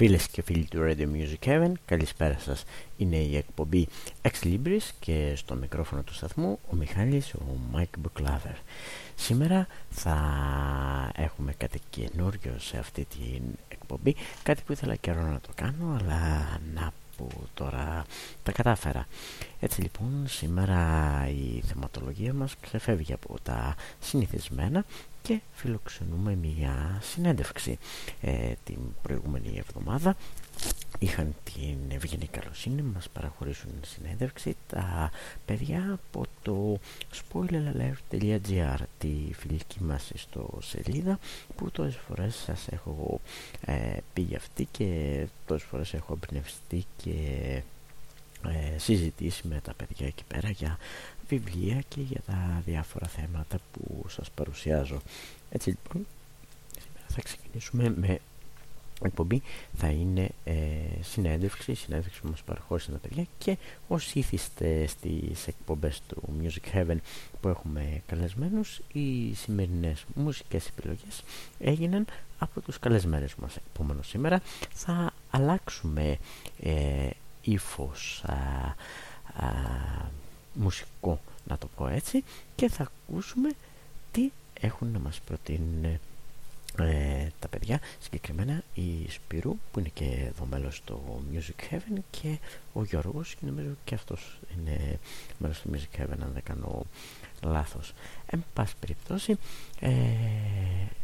Φίλες και φίλοι του Radio Music Heaven, καλησπέρα σας. Είναι η εκπομπή Ex Libris και στο μικρόφωνο του σταθμού ο Μιχάλης, ο Mike Buklaver. Σήμερα θα έχουμε κάτι καινούριο σε αυτή την εκπομπή, κάτι που ήθελα καιρό να το κάνω, αλλά να που τώρα τα κατάφερα. Έτσι λοιπόν σήμερα η θεματολογία μας ξεφεύγει από τα συνηθισμένα και φιλοξενούμε μια συνέντευξη. Ε, την προηγούμενη εβδομάδα είχαν την ευγενή καλοσύνη μας παραχωρήσουν συνέντευξη τα παιδιά από το spoileralert.gr τη φιλική μας στο σελίδα που τόσες φορές σας έχω ε, πει για αυτή και τόσες φορές έχω εμπνευστεί και ε, συζητήσει με τα παιδιά εκεί πέρα για βιβλία και για τα διάφορα θέματα που σας παρουσιάζω. Έτσι λοιπόν, σήμερα θα ξεκινήσουμε με εκπομπή θα είναι ε, συνέντευξη, συνέντευξη που μας παραχώρησαν τα παιδιά και όσοι ήθιστες στις εκπομπές του Music Heaven που έχουμε καλεσμένους οι σημερινές μουσικές επιλογές έγιναν από τους καλεσμένους μας επόμενο σήμερα θα αλλάξουμε ε, ύφος μουσικό να το πω έτσι και θα ακούσουμε τι έχουν να μας προτείνουν ε, τα παιδιά. Συγκεκριμένα η Σπυρού που είναι και εδώ μέλος στο Music Heaven και ο Γιώργος και νομίζω και αυτός είναι μέλος στο Music Heaven αν δεν κάνω λάθος εν πάση περιπτώσει ε,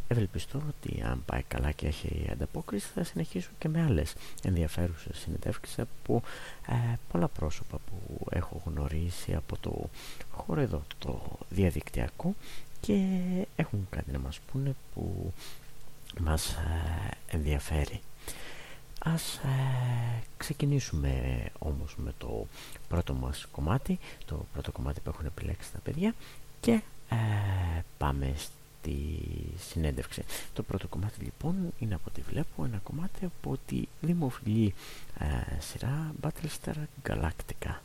ευελπιστώ ότι αν πάει καλά και έχει ανταπόκριση θα συνεχίσω και με άλλες ενδιαφέρουσες συνεντεύξεις από ε, πολλά πρόσωπα που έχω γνωρίσει από το χώρο εδώ το διαδικτυακό και έχουν κάτι να μας πούνε που μας ε, ενδιαφέρει. Ας ε, ξεκινήσουμε όμως με το πρώτο μας κομμάτι, το πρώτο κομμάτι που έχουν επιλέξει τα παιδιά και ε, πάμε στη συνέντευξη. Το πρώτο κομμάτι λοιπόν είναι από ό,τι βλέπω ένα κομμάτι από τη δημοφιλή σειρά Battlestar Galactica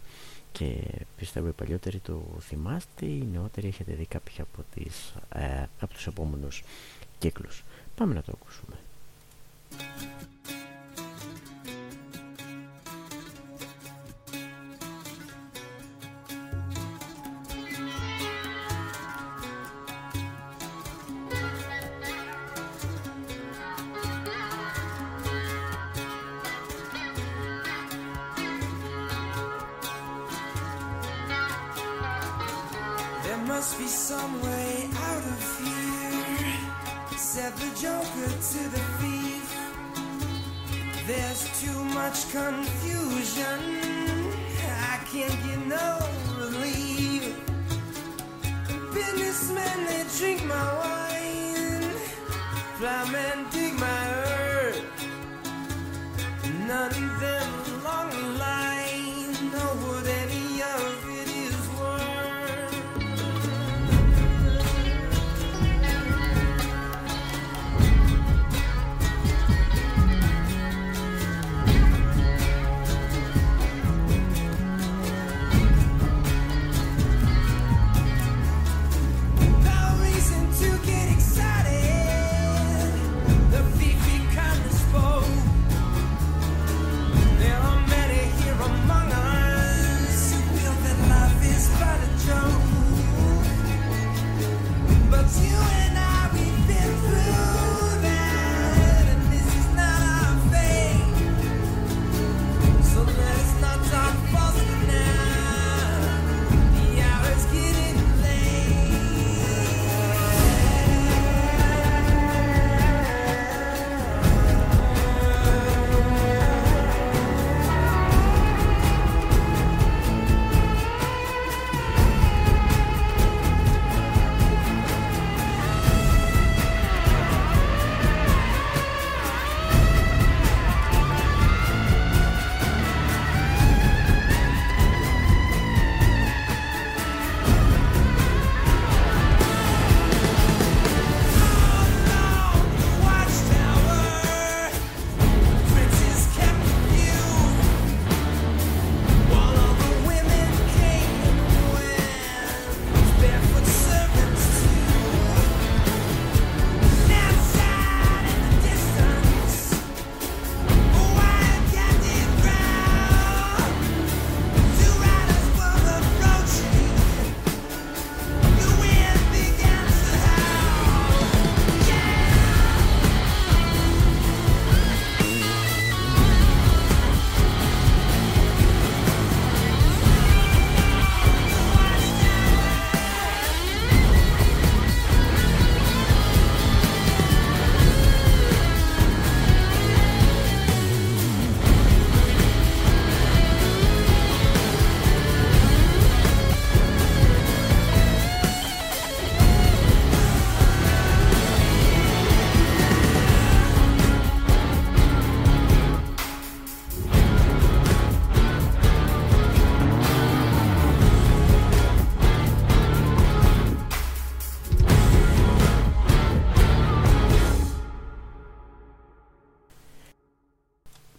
και πιστεύω οι παλιότεροι το θυμάστε, οι νεότεροι έχετε δει κάποια από, τις, από τους επόμενους κύκλους. Πάμε να το ακούσουμε.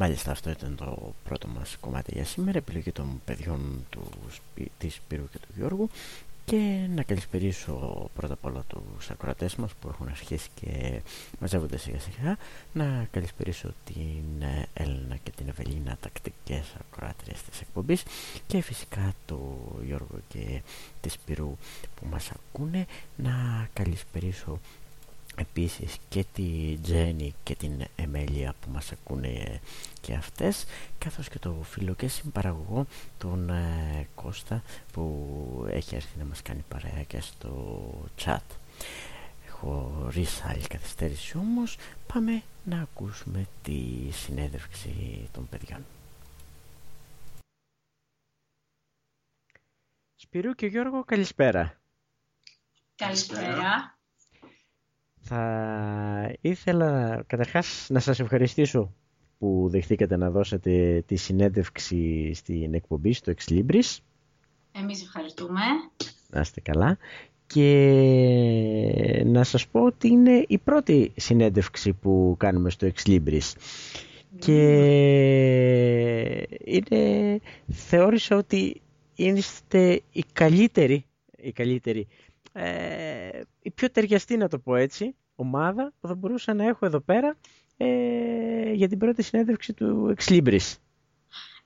Μάλιστα αυτό ήταν το πρώτο μας κομμάτι για σήμερα. Επιλογή των παιδιών του, της Σπύρου και του Γιώργου. Και να καλησπερίσω πρώτα απ' όλα τους ακροατές μας που έχουν αρχίσει και μαζεύονται σιγά σιγά. Να καλησπερίσω την ε, Έλληνα και την Ευελίνα τακτικές ακροάτριες της εκπομπής. Και φυσικά το Γιώργο και τη Σπυρού που μας ακούνε. Να καλησπερίσω επίσης και τη Τζένι και την Εμέλια που μας ακούνε και αυτές καθώς και το φίλο και συμπαραγωγό τον ε, Κώστα που έχει έρθει να μας κάνει παρέα και στο chat. Χωρίς άλλη καθυστέρηση όμως. Πάμε να ακούσουμε τη συνέντευξη των παιδιών. Σπυρού και Γιώργο καλησπέρα. Καλησπέρα θα ήθελα καταρχάς να σας ευχαριστήσω που δεχτήκατε να δώσετε τη συνέντευξη στην εκπομπή στο Ex Libris. Εμείς ευχαριστούμε. Να είστε καλά. Και να σας πω ότι είναι η πρώτη συνέντευξη που κάνουμε στο Ex Libris. Και είναι, θεώρησα ότι είστε η καλύτερη, η καλύτερη ε, η πιο ταιριαστή να το πω έτσι ομάδα που θα μπορούσα να έχω εδώ πέρα ε, για την πρώτη συνέντευξη του Ex Libris.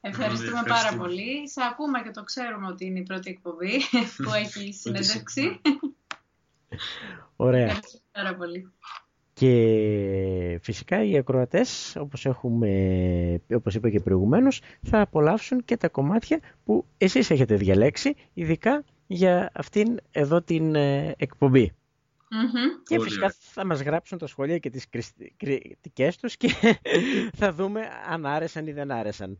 Ευχαριστούμε πάρα πολύ. Σε ακούμε και το ξέρουμε ότι είναι η πρώτη εκπομπή που έχει συνέντευξη. Ωραία. Ευχαριστούμε πάρα πολύ. Και φυσικά οι ακροατές, όπως, έχουμε, όπως είπα και προηγουμένως, θα απολαύσουν και τα κομμάτια που εσείς έχετε διαλέξει, ειδικά για αυτήν εδώ την ε, εκπομπή. Και φυσικά θα μας γράψουν τα σχόλια και τις κριτικές τους και θα δούμε αν άρεσαν ή δεν άρεσαν.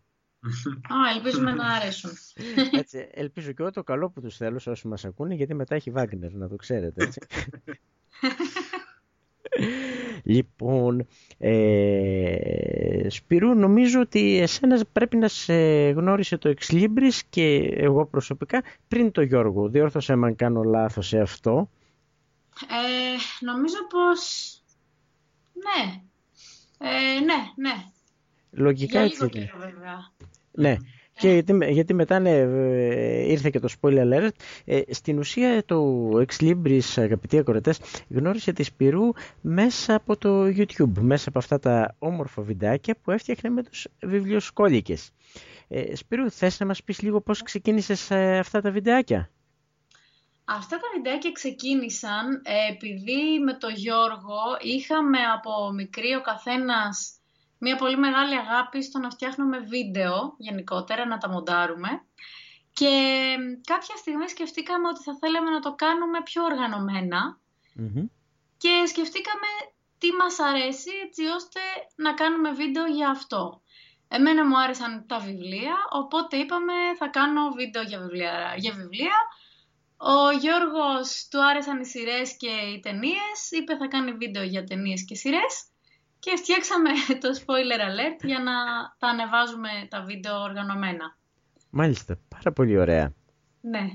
Α, ελπίζουμε να άρεσουν. Έτσι, ελπίζω και εγώ το καλό που τους θέλω σε όσοι μας ακούνε, γιατί μετά έχει Βάγνερ, να το ξέρετε, έτσι. λοιπόν, ε, Σπυρού, νομίζω ότι εσένα πρέπει να σε γνώρισε το Ex και εγώ προσωπικά πριν το Γιώργο. Διόρθωσε αν κάνω λάθος σε αυτό. Ε, νομίζω πως... Ναι. Ε, ναι, ναι. Λογικά Για λίγο καιρό βέβαια. Ναι. Και γιατί, γιατί μετά ναι, ε, ήρθε και το spoiler alert. Ε, στην ουσία το Ex Libris, αγαπητοί ακροατές, γνώρισε τη Σπυρού μέσα από το YouTube, μέσα από αυτά τα όμορφα βιντεάκια που έφτιαχνε με τους βιβλιοσκόλικες. Ε, Σπυρού, θες να μας πεις λίγο πώς ξεκίνησες ε, αυτά τα βιντεάκια; Αυτά τα βιντεάκια ξεκίνησαν επειδή με το Γιώργο είχαμε από μικρή ο καθένας μια πολύ μεγάλη αγάπη στο να φτιάχνουμε βίντεο γενικότερα, να τα μοντάρουμε. Και κάποια στιγμή σκεφτήκαμε ότι θα θέλαμε να το κάνουμε πιο οργανωμενα και σκεφτήκαμε τι μας αρέσει έτσι ώστε να κάνουμε βίντεο για αυτό. Εμένα μου άρεσαν τα βιβλία, οπότε είπαμε θα κάνω βίντεο για βιβλία. Για βιβλία. Ο Γιώργος του άρεσαν οι σειρές και οι ταινίες, είπε θα κάνει βίντεο για ταινίες και σειρές και φτιάξαμε το spoiler alert για να τα ανεβάζουμε τα βίντεο οργανωμένα. Μάλιστα, πάρα πολύ ωραία. Ναι.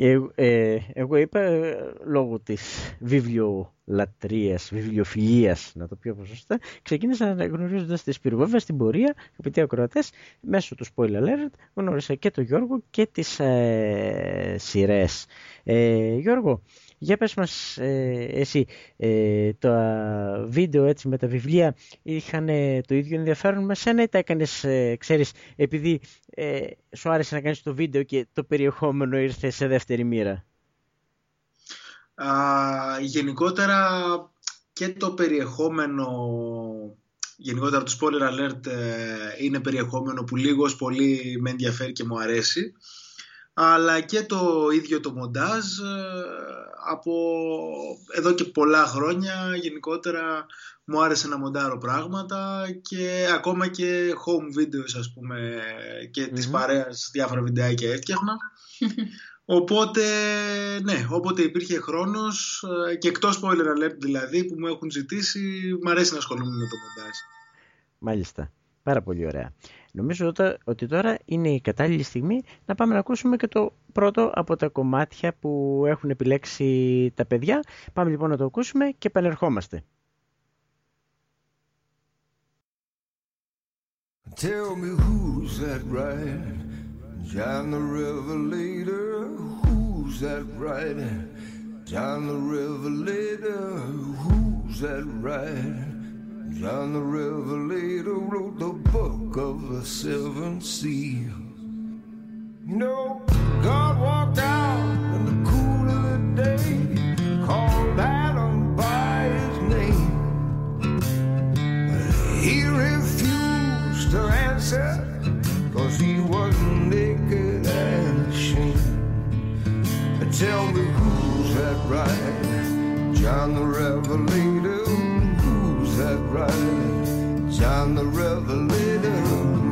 Ε, ε, εγώ είπα ε, λόγω της βιβλιολατρείας, βιβλιοφιλίας, να το πω πιο σωστά, ξεκίνησα γνωρίζοντας τη Σπύρου. Βέβαια στην πορεία, αγαπητοί ακροατές, μέσω του spoiler alert γνώρισα και τον Γιώργο και τις ε, σειρές. Ε, Γιώργο, για πες μας ε, εσύ, ε, τα βίντεο έτσι με τα βιβλία είχαν το ίδιο ενδιαφέρον με σένα ή τα έκανες, ε, ξέρεις, επειδή ε, σου άρεσε να κάνεις το βίντεο και το περιεχόμενο ήρθε σε δεύτερη μοίρα; Α, γενικότερα και το περιεχόμενο γενικότερα το spoiler alert είναι περιεχόμενο που λίγος πολύ με ενδιαφέρει και μου αρέσει αλλά και το ίδιο το μοντάζ από εδώ και πολλά χρόνια γενικότερα μου άρεσε να μοντάρω πράγματα και ακόμα και home videos ας πούμε και mm-hmm. της παρέας διάφορα βιντεάκια έφτιαχνα. Οπότε, ναι, όποτε υπήρχε χρόνος και εκτός spoiler alert δηλαδή που μου έχουν ζητήσει, μου αρέσει να ασχολούμαι με το μοντάζ. Μάλιστα. Πάρα πολύ ωραία. Νομίζω ότι τώρα είναι η κατάλληλη στιγμή να πάμε να ακούσουμε και το πρώτο από τα κομμάτια που έχουν επιλέξει τα παιδιά. Πάμε λοιπόν να το ακούσουμε και επανερχόμαστε. Tell me who's that right? John the Revelator. Who's that right? John the Revelator. Who's that right? John the Revelator wrote the book of the seven seals. You know, God walked out in the cool of the day, called Adam by his name. But he refused to answer Cause he was naked and ashamed. Tell me who's that right? John the Revelator. Right? John the Revelator.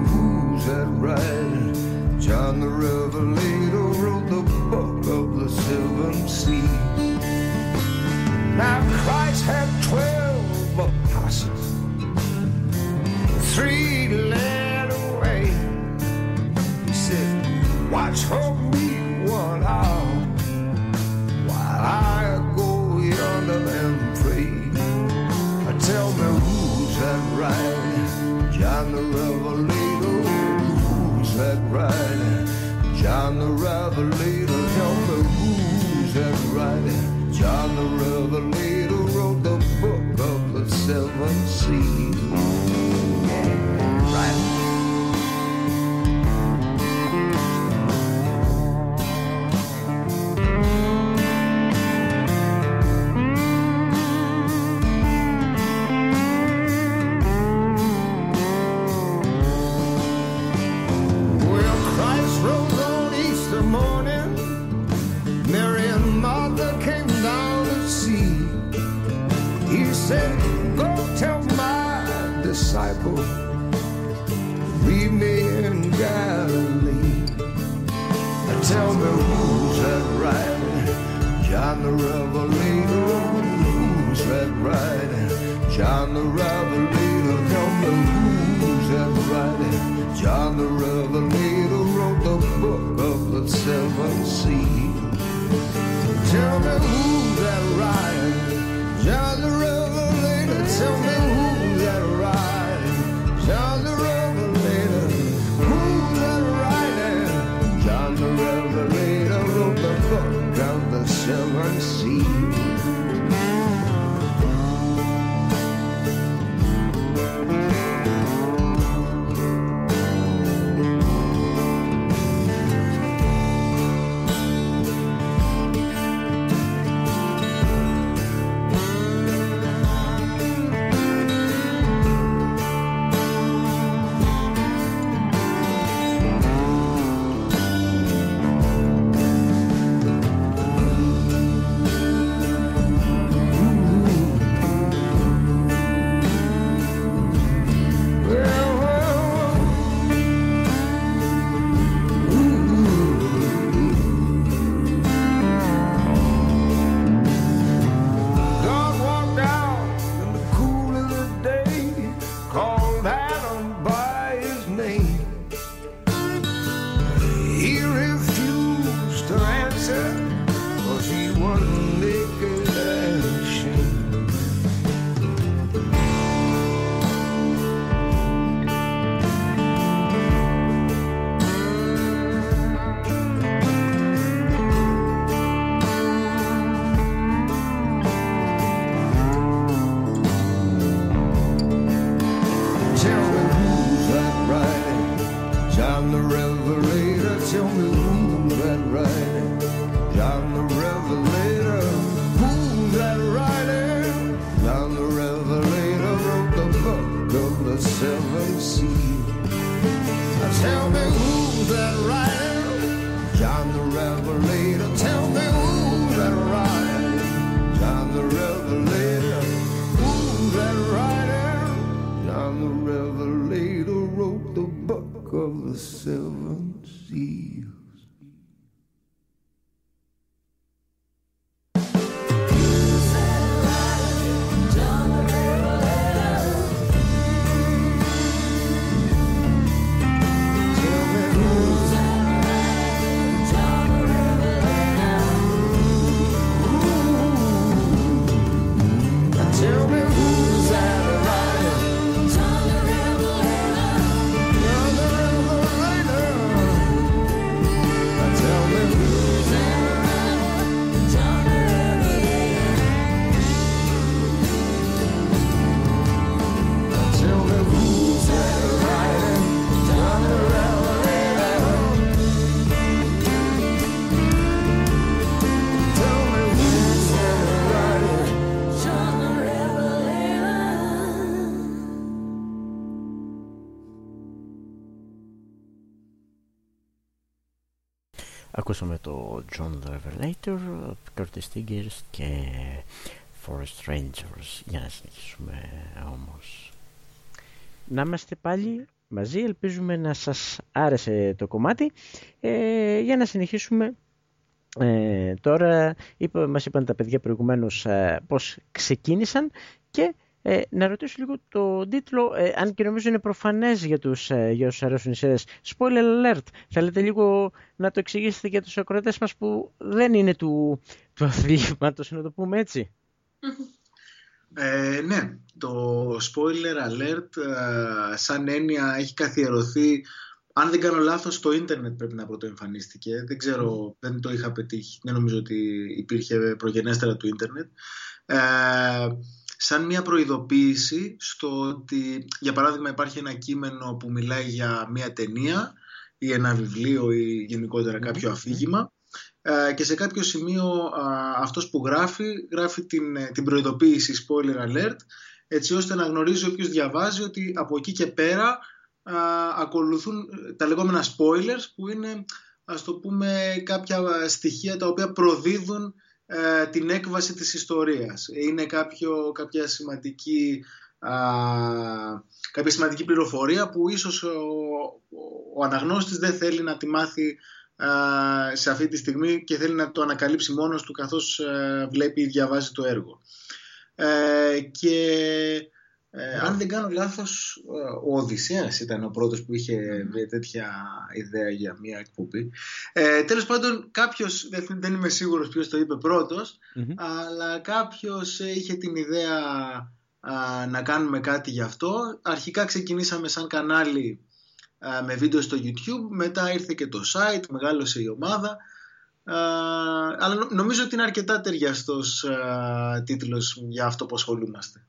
Who's that right? John the Revelator wrote the book of the seven seas. Now Christ had twelve apostles. Three led away. He said, Watch for me John the Revelator the Revelator of the Riding. John the Revelator, come. Curtis Tigers και Forest Rangers. Για να συνεχίσουμε όμως. Να είμαστε πάλι μαζί, ελπίζουμε να σας άρεσε το κομμάτι. Ε, για να συνεχίσουμε ε, τώρα είπα, μας είπαν τα παιδιά προηγουμένως ε, πώς ξεκίνησαν και ε, να ρωτήσω λίγο το τίτλο, ε, αν και νομίζω είναι προφανές για τους, ε, για όσους αρέσουν οι σειρές. Spoiler alert. Θέλετε λίγο να το εξηγήσετε για τους ακροατές μας που δεν είναι του, του αθλήματος, να το πούμε έτσι; Ε, ναι, το spoiler alert ε, σαν έννοια έχει καθιερωθεί αν δεν κάνω λάθος στο ίντερνετ πρέπει να πρωτοεμφανίστηκε δεν ξέρω, δεν το είχα πετύχει δεν νομίζω ότι υπήρχε προγενέστερα του ίντερνετ ε, σαν μια προειδοποίηση στο ότι για παράδειγμα υπάρχει ένα κείμενο που μιλάει για μια ταινία ή ένα βιβλίο ή γενικότερα κάποιο αφήγημα ε, και σε κάποιο σημείο αυτός που γράφει, γράφει την, την προειδοποίηση spoiler alert έτσι ώστε να γνωρίζει όποιος διαβάζει ότι από εκεί και πέρα ακολουθούν τα λεγόμενα spoilers που είναι ας το πούμε κάποια στοιχεία τα οποία προδίδουν ε, την έκβαση της ιστορίας. Είναι κάποιο, κάποια, σημαντική, κάποια σημαντική πληροφορία που ίσως ο, ο αναγνώστης δεν θέλει να τη μάθει σε αυτή τη στιγμή και θέλει να το ανακαλύψει μόνος του καθώς ε, βλέπει ή διαβάζει το έργο. Ε, και ε, αν δεν κάνω λάθος, ο Οδυσσέας ήταν ο πρώτος που είχε μια τέτοια ιδέα για μια εκπομπή. Ε, τέλος πάντων, κάποιος, δεν, είμαι σίγουρος ποιος το είπε αλλά κάποιος είχε την ιδέα να κάνουμε κάτι γι' αυτό. Αρχικά ξεκινήσαμε σαν κανάλι με βίντεο στο YouTube, μετά ήρθε και το site, μεγάλωσε η ομάδα. αλλά νομίζω ότι είναι αρκετά ταιριαστός τίτλος για αυτό που ασχολούμαστε.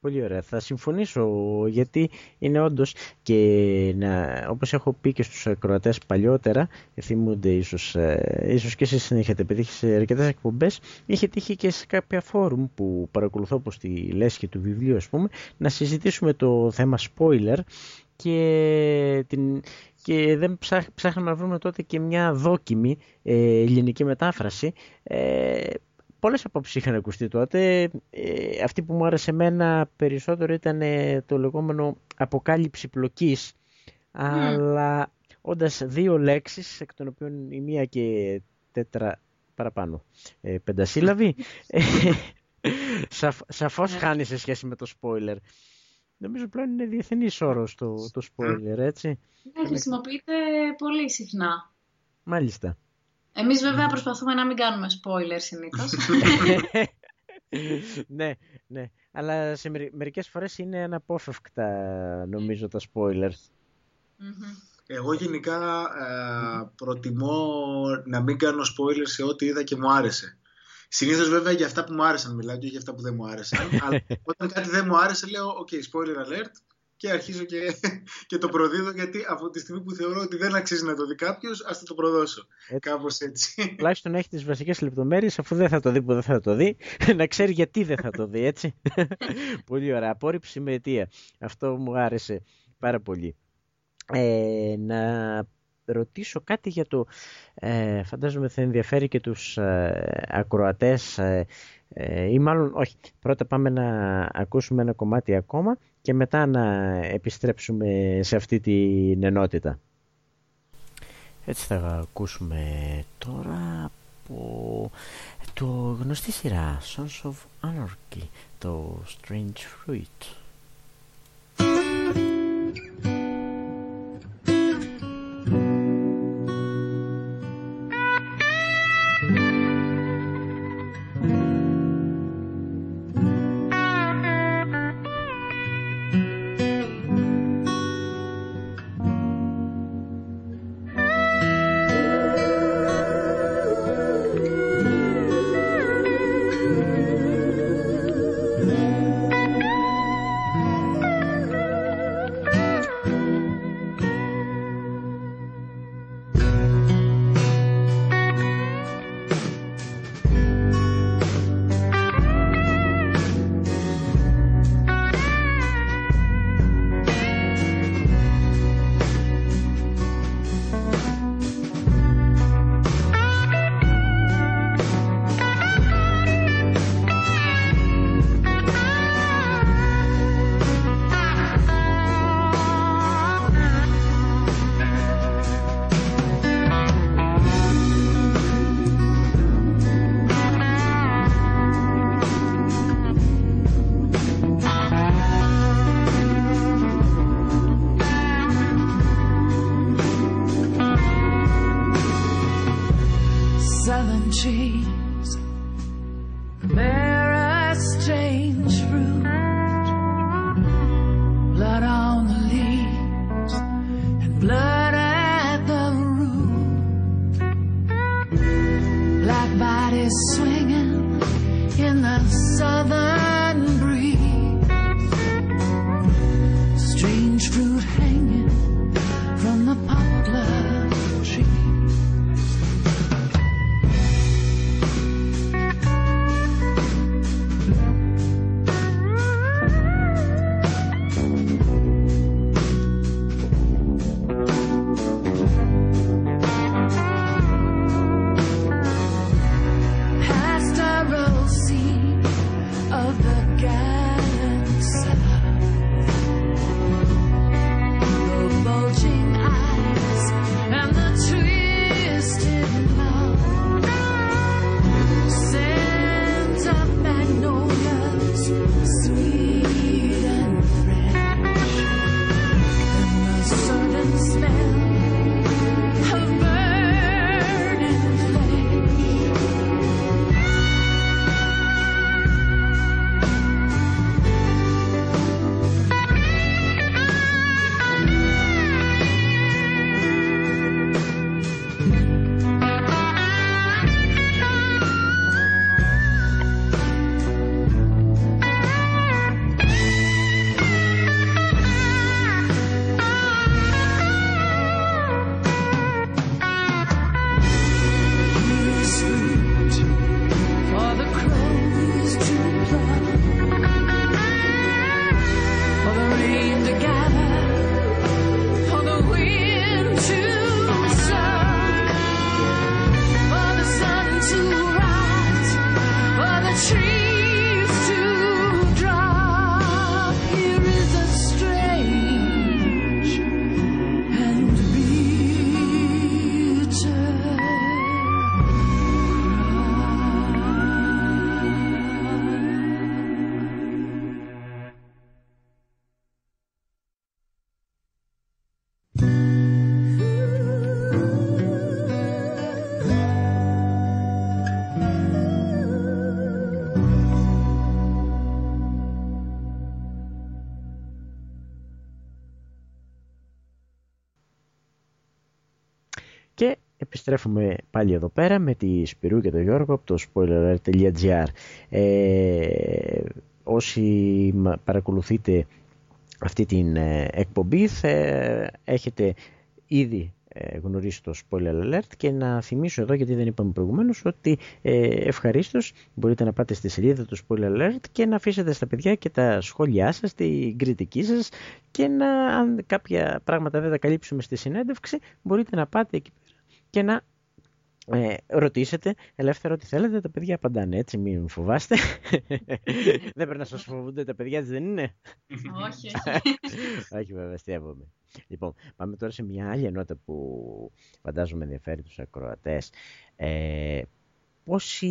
Πολύ ωραία. Θα συμφωνήσω γιατί είναι όντως και να, όπως έχω πει και στους ακροατές παλιότερα, θυμούνται ίσως, ε, ίσως και εσείς είχατε πετύχει σε αρκετές εκπομπές, είχε τύχει και σε κάποια φόρουμ που παρακολουθώ όπως τη λέσχη του βιβλίου ας πούμε, να συζητήσουμε το θέμα spoiler και, την, και δεν ψάχναμε να βρούμε τότε και μια δόκιμη ε, ελληνική μετάφραση ε, πολλές απόψεις είχαν ακουστεί τότε. Ε, αυτή που μου άρεσε εμένα περισσότερο ήταν ε, το λεγόμενο αποκάλυψη πλοκής. Αλλά όντας δύο λέξεις, εκ των οποίων η μία και τέτρα παραπάνω, ε, πεντασύλλαβη, ε, σαφ, σαφώς ναι. χάνει σε σχέση με το spoiler. Νομίζω πλέον είναι διεθνής όρος το, το spoiler, έτσι. Ναι, χρησιμοποιείται πολύ συχνά. Μάλιστα. Εμείς βέβαια προσπαθούμε να μην κάνουμε spoiler συνήθως. ναι, ναι. Αλλά σε μερικές φορές είναι αναπόφευκτα νομίζω τα spoilers. Εγώ γενικά ε, προτιμώ να μην κάνω spoilers σε ό,τι είδα και μου άρεσε. Συνήθως βέβαια για αυτά που μου άρεσαν μιλάω και για αυτά που δεν μου άρεσαν. αλλά όταν κάτι δεν μου άρεσε λέω ok spoiler alert και αρχίζω και, και το προδίδω γιατί από τη στιγμή που θεωρώ ότι δεν αξίζει να το δει κάποιος, ας το, το προδώσω. Κάπως έτσι. Τουλάχιστον έχει τις βασικές λεπτομέρειες, αφού δεν θα το δει που δεν θα το δει, να ξέρει γιατί δεν θα το δει, έτσι. πολύ ωραία. Απόρριψη με αιτία. Αυτό μου άρεσε πάρα πολύ. Ε, να ρωτήσω κάτι για το, ε, φαντάζομαι θα ενδιαφέρει και τους ε, ακροατές ε, ε, ή μάλλον όχι. Πρώτα πάμε να ακούσουμε ένα κομμάτι ακόμα και μετά να επιστρέψουμε σε αυτή την ενότητα. Έτσι θα ακούσουμε τώρα από το γνωστή σειρά Sons of Anarchy, το Strange Fruit. Επιστρέφουμε πάλι εδώ πέρα με τη Σπυρού και τον Γιώργο από το spoiler.gr ε, όσοι παρακολουθείτε αυτή την ε, εκπομπή θα έχετε ήδη ε, γνωρίσει το spoiler alert και να θυμίσω εδώ γιατί δεν είπαμε προηγουμένως ότι ε, ευχαρίστως μπορείτε να πάτε στη σελίδα του spoiler alert και να αφήσετε στα παιδιά και τα σχόλιά σας, την κριτική σας και να αν κάποια πράγματα δεν τα καλύψουμε στη συνέντευξη μπορείτε να πάτε εκεί και να ε, ρωτήσετε ελεύθερα ό,τι θέλετε. Τα παιδιά απαντάνε έτσι, μην φοβάστε. δεν πρέπει να σας φοβούνται τα παιδιά, δεν είναι; όχι, όχι. βέβαια, στιαβόμαι. Λοιπόν, πάμε τώρα σε μια άλλη ενότητα που φαντάζομαι ενδιαφέρει τους ακροατές. Ε, πόσοι,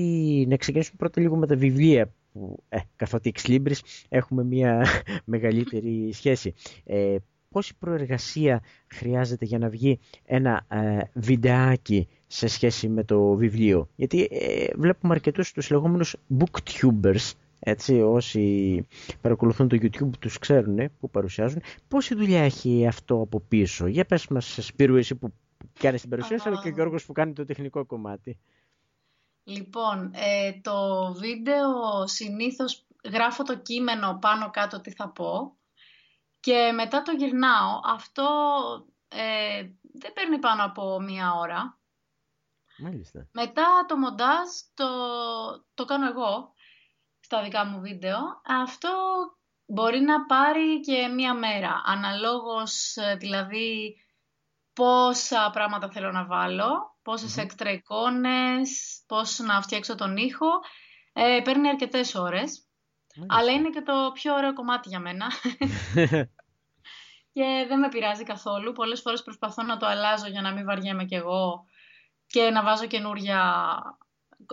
να ξεκινήσουμε πρώτα λίγο με τα βιβλία που, ε, καθότι εξ έχουμε μια μεγαλύτερη σχέση. Ε, πόση προεργασία χρειάζεται για να βγει ένα ε, βιντεάκι σε σχέση με το βιβλίο. Γιατί ε, βλέπουμε αρκετούς τους λεγόμενους booktubers, έτσι, όσοι παρακολουθούν το YouTube τους ξέρουν ε, που παρουσιάζουν. Πόση δουλειά έχει αυτό από πίσω; Για πες μας Σπύρου εσύ που κάνεις την παρουσίαση, αλλά και ο Γιώργος που κάνει το τεχνικό κομμάτι. Λοιπόν, ε, το βίντεο συνήθως γράφω το κείμενο πάνω κάτω τι θα πω και μετά το γυρνάω. Αυτό ε, δεν παίρνει πάνω από μία ώρα. Μάλιστα. Μετά το μοντάζ το, το κάνω εγώ στα δικά μου βίντεο. Αυτό μπορεί να πάρει και μία μέρα. Αναλόγως ε, δηλαδή πόσα πράγματα θέλω να βάλω, πόσες mm-hmm. έξτρα εικόνες, πώς να φτιάξω τον ήχο. Ε, παίρνει αρκετές ώρες. Αλλά είναι και το πιο ωραίο κομμάτι για μένα. και δεν με πειράζει καθόλου. Πολλές φορές προσπαθώ να το αλλάζω για να μην βαριέμαι κι εγώ και να βάζω καινούρια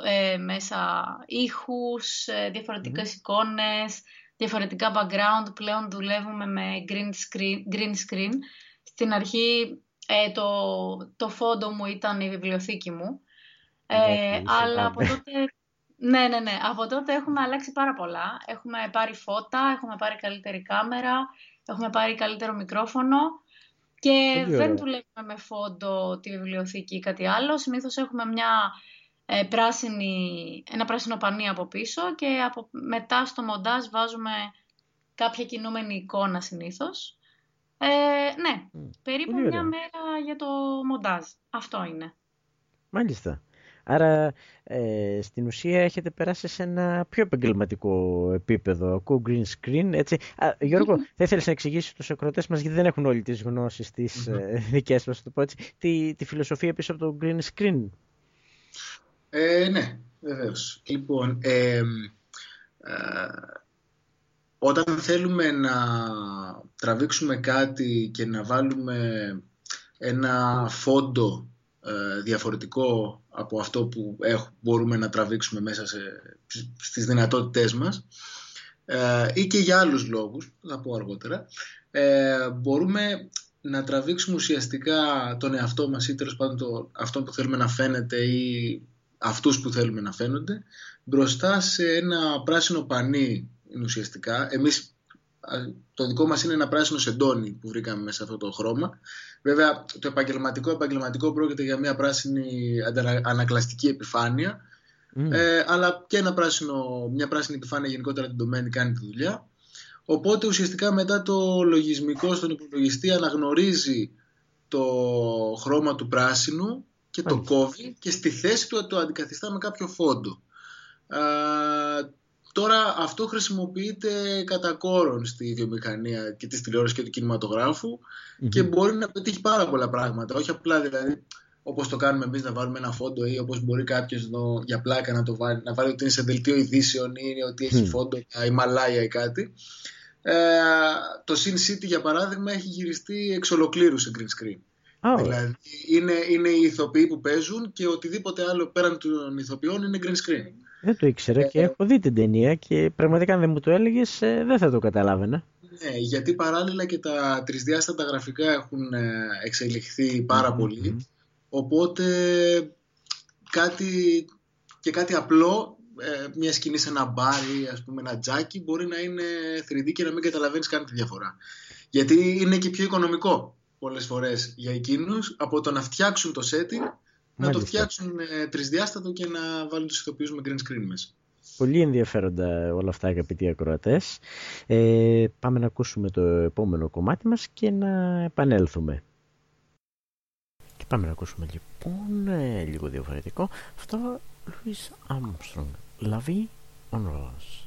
ε, μέσα ήχους, ε, διαφορετικές εικόνες, διαφορετικά background. Πλέον δουλεύουμε με green screen. Green screen. Στην αρχή ε, το, το φόντο μου ήταν η βιβλιοθήκη μου. Ε, αλλά από τότε ναι, ναι, ναι. Από τότε έχουμε αλλάξει πάρα πολλά. Έχουμε πάρει φώτα, έχουμε πάρει καλύτερη κάμερα, έχουμε πάρει καλύτερο μικρόφωνο και δεν δουλεύουμε με φόντο τη βιβλιοθήκη ή κάτι άλλο. Συνήθως έχουμε μια ε, πράσινη, ένα πράσινο πανί από πίσω και από, μετά στο μοντάζ βάζουμε κάποια κινούμενη εικόνα συνήθως. Ε, ναι, περίπου μια μέρα για το μοντάζ. Αυτό είναι. Μάλιστα. Άρα ε, στην ουσία έχετε περάσει σε ένα πιο επαγγελματικό επίπεδο. Ακούω green screen. Έτσι. Α, Γιώργο, θα ήθελες να εξηγήσεις στους ακροτές μας, γιατί δεν έχουν όλοι τις γνώσεις τις ε, δικές μας, το πω έτσι, τη, τη φιλοσοφία πίσω από το green screen; Ε, ναι, βεβαίως. Λοιπόν, ε, ε, όταν θέλουμε να τραβήξουμε κάτι και να βάλουμε ένα φόντο ε, διαφορετικό από αυτό που μπορούμε να τραβήξουμε μέσα σε, στις δυνατότητές μας ε, ή και για άλλους λόγους, θα πω αργότερα, ε, μπορούμε να τραβήξουμε ουσιαστικά τον εαυτό μας ή τέλος πάντων το, αυτό που θέλουμε να φαίνεται ή αυτούς που θέλουμε να φαίνονται μπροστά σε ένα πράσινο πανί ουσιαστικά. Εμείς το δικό μας είναι ένα πράσινο σεντόνι που βρήκαμε μέσα σε αυτό το χρώμα. Βέβαια το επαγγελματικό επαγγελματικό πρόκειται για μια πράσινη ανακλαστική επιφάνεια ε, αλλά και ένα πράσινο, μια πράσινη επιφάνεια γενικότερα την τομένη κάνει τη δουλειά. Οπότε ουσιαστικά μετά το λογισμικό στον υπολογιστή αναγνωρίζει το χρώμα του πράσινου και το κόβει και στη θέση του το αντικαθιστά με κάποιο φόντο. Τώρα αυτό χρησιμοποιείται κατά κόρον στη βιομηχανία και της τηλεόρασης και του κινηματογραφου και μπορεί να πετύχει πάρα πολλά πράγματα. Όχι απλά δηλαδή όπως το κάνουμε εμείς να βάλουμε ένα φόντο ή όπως μπορεί κάποιος εδώ, για πλάκα να το βάλει, να βάλει ότι είναι σε δελτίο ειδήσεων ή ότι έχει mm. φόντο η Ιμαλάια ή κάτι. Ε, το Sin City για παράδειγμα έχει γυριστεί εξ ολοκλήρου σε green screen. Oh. Δηλαδή είναι, είναι οι ηθοποιοί που παίζουν και οτιδήποτε άλλο πέραν των ηθοποιών είναι green screen. Δεν το ήξερα και ε, έχω δει την ταινία και πραγματικά αν δεν μου το έλεγες ε, δεν θα το καταλάβαινα. Ναι, γιατί παράλληλα και τα τρισδιάστατα γραφικά έχουν ε, εξελιχθεί πάρα πολύ. Οπότε κάτι και κάτι απλό, μια σκηνή σε ένα μπάρι, ας πούμε ένα τζάκι, μπορεί να είναι 3D και να μην καταλαβαίνεις καν τη διαφορά. Γιατί είναι και πιο οικονομικό πολλές φορές για εκείνους από το να φτιάξουν το setting να το φτιάξουν ε, τρισδιάστατο και να βάλουν τους ηθοποιούς με green screen μέσα. Πολύ ενδιαφέροντα όλα αυτά αγαπητοί ακροατές. Ε, πάμε να ακούσουμε το επόμενο κομμάτι μας και να επανέλθουμε. Και πάμε να ακούσουμε λοιπόν ε, λίγο διαφορετικό. Αυτό Louis Armstrong. La vie en rose.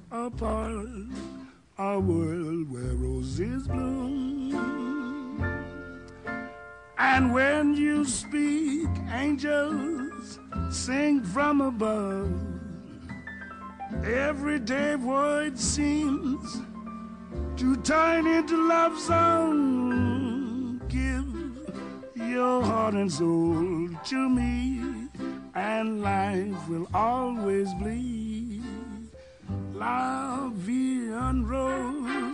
apart, a world where roses bloom. And when you speak, angels sing from above. Everyday word seems to turn into love song. Give your heart and soul to me, and life will always bleed Lavian Road.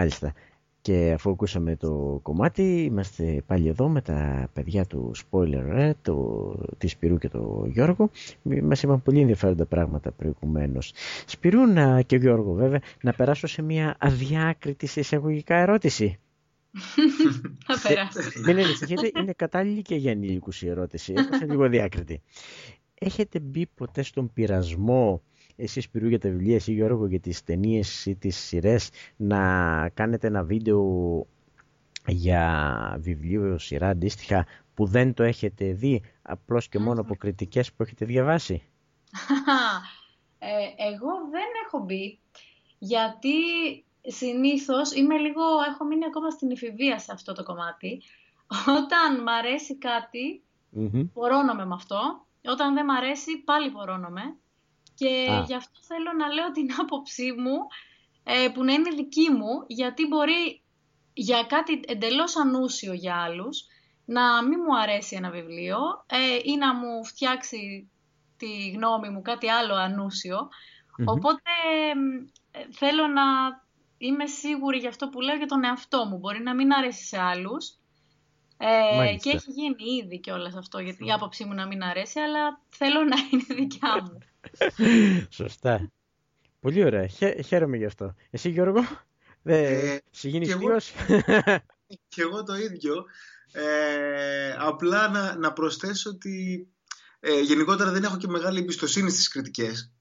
Μάλιστα. Και αφού ακούσαμε το κομμάτι, είμαστε πάλι εδώ με τα παιδιά του Spoiler, ε, το, της Σπυρού και το Γιώργο. Μας είπαν πολύ ενδιαφέροντα πράγματα προηγουμένως. Σπυρού να, και Γιώργο βέβαια, να περάσω σε μια αδιάκριτη εισαγωγικά ερώτηση. Θα περάσει. Μην ανησυχείτε, είναι κατάλληλη και για ανήλικους η ερώτηση. Έχω λίγο διάκριτη. Έχετε μπει ποτέ στον πειρασμό εσείς Πυρού για τα βιβλία, εσύ Γιώργο για τις ταινίες ή τις σειρές να κάνετε ένα βίντεο για βιβλίο σειρά αντίστοιχα που δεν το έχετε δει απλώς και μόνο από κριτικές που έχετε διαβάσει; ε, εγώ δεν έχω μπει γιατί συνήθως είμαι λίγο, έχω μείνει ακόμα στην εφηβεία σε αυτό το κομμάτι. Όταν μ' αρέσει κάτι, πορώνομαι με αυτό. Όταν δεν μ' αρέσει, πάλι πορώνομαι. Και γι' αυτό θέλω να λέω την άποψή μου, ε, που να είναι δική μου, γιατί μπορεί για κάτι εντελώς ανούσιο για άλλους, να μην μου αρέσει ένα βιβλίο ε, ή να μου φτιάξει τη γνώμη μου κάτι άλλο Οπότε ε, θέλω να είμαι σίγουρη για αυτό που λέω για τον εαυτό μου. Μπορεί να μην αρέσει σε άλλους. Ε, και έχει γίνει ήδη και όλα αυτό, γιατί η άποψή μου να μην αρέσει, αλλά θέλω να είναι δικιά μου. Σωστά. Πολύ ωραία. χαίρομαι γι' αυτό. Εσύ Γιώργο, ε, και εγώ, και εγώ το ίδιο. Ε, απλά να, να προσθέσω ότι ε, γενικότερα δεν έχω και μεγάλη εμπιστοσύνη στις κριτικές.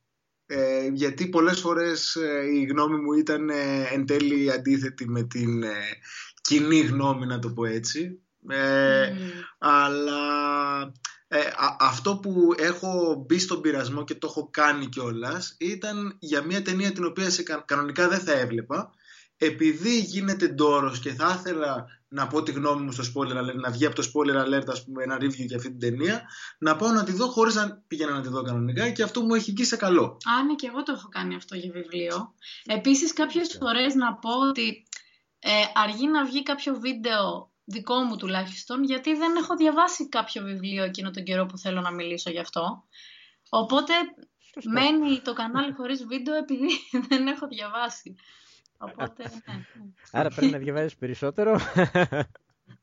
Ε, γιατί πολλές φορές ε, η γνώμη μου ήταν ε, εν τέλει αντίθετη με την κοινή γνώμη να το πω έτσι αλλά αυτό που έχω μπει στον πειρασμό και το έχω κάνει κιόλας ήταν για μια ταινία την οποία σε, κανονικά δεν θα έβλεπα επειδή γίνεται ντόρος και θα ήθελα να πω τη γνώμη μου στο spoiler alert, να βγει από το spoiler alert ας πούμε, ένα review για αυτή την ταινία, να πάω να τη δω χωρίς να πήγαινα να τη δω κανονικά και αυτό μου έχει βγει σε καλό. Α, ναι, και εγώ το έχω κάνει αυτό για βιβλίο. Επίσης κάποιες φορές να πω ότι ε, αργεί να βγει κάποιο βίντεο δικό μου τουλάχιστον, γιατί δεν έχω διαβάσει κάποιο βιβλίο εκείνο τον καιρό που θέλω να μιλήσω γι' αυτό. Οπότε μένει το κανάλι χωρίς βίντεο επειδή δεν έχω διαβάσει. Οπότε, ναι, ναι. Άρα πρέπει να διαβάζεις περισσότερο.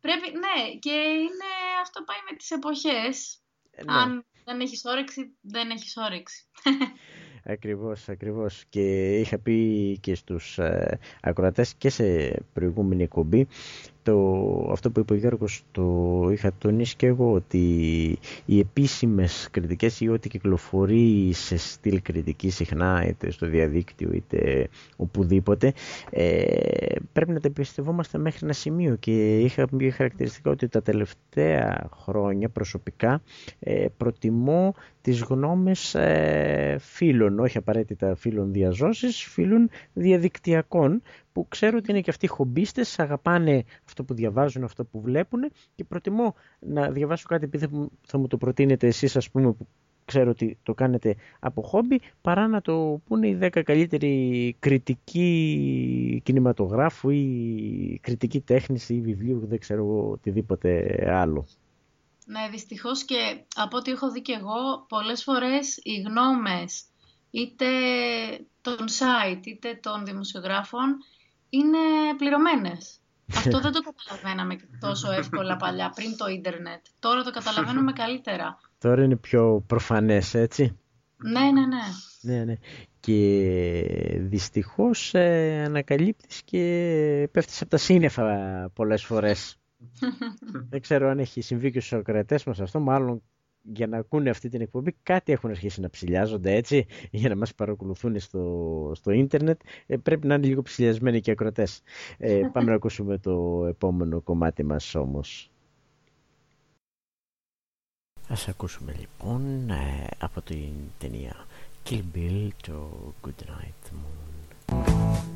Πρέπει, ναι, και είναι, αυτό πάει με τις εποχές. Ε, ναι. Αν δεν έχεις όρεξη, δεν έχεις όρεξη. Ακριβώς, ακριβώς. Και είχα πει και στους ε, ακροατές και σε προηγούμενη εκπομπή το, αυτό που είπε ο Γιώργος το είχα τονίσει και εγώ ότι οι επίσημες κριτικές ή ό,τι κυκλοφορεί σε στυλ κριτικής συχνά είτε στο διαδίκτυο είτε οπουδήποτε ε, πρέπει να τα εμπιστευόμαστε μέχρι ένα σημείο. Και είχα πει χαρακτηριστικά ότι τα τελευταία χρόνια προσωπικά ε, προτιμώ τις γνώμες ε, φίλων, όχι απαραίτητα φίλων διαζώσης, φίλων διαδικτυακών που ξέρω ότι είναι και αυτοί χομπίστες, αγαπάνε αυτό που διαβάζουν, αυτό που βλέπουν και προτιμώ να διαβάσω κάτι επειδή θα μου το προτείνετε εσείς ας πούμε που ξέρω ότι το κάνετε από χόμπι παρά να το πούνε οι 10 καλύτεροι κριτικοί κινηματογράφου ή κριτική τέχνης ή βιβλίου δεν ξέρω οτιδήποτε άλλο. Ναι, δυστυχώς και από ό,τι έχω δει και εγώ, πολλές φορές οι γνώμες είτε των site είτε των δημοσιογράφων είναι πληρωμένες. Αυτό δεν το καταλαβαίναμε τόσο εύκολα παλιά, πριν το ίντερνετ. Τώρα το καταλαβαίνουμε καλύτερα. Τώρα είναι πιο προφανές, έτσι. Ναι, ναι, ναι. Ναι, ναι. Και δυστυχώς ε, ανακαλύπτεις και πέφτεις από τα σύννεφα πολλές φορές. Δεν ξέρω αν έχει συμβεί και στους ακροατές μας αυτό, μάλλον για να ακούνε αυτή την εκπομπή κάτι έχουν αρχίσει να ψηλιάζονται έτσι για να μας παρακολουθούν στο, στο ίντερνετ. Ε, πρέπει να είναι λίγο ψηλιασμένοι και ακροτές ε, πάμε να ακούσουμε το επόμενο κομμάτι μας όμως. Ας ακούσουμε λοιπόν ε, από την ταινία Kill Bill το Good Night Moon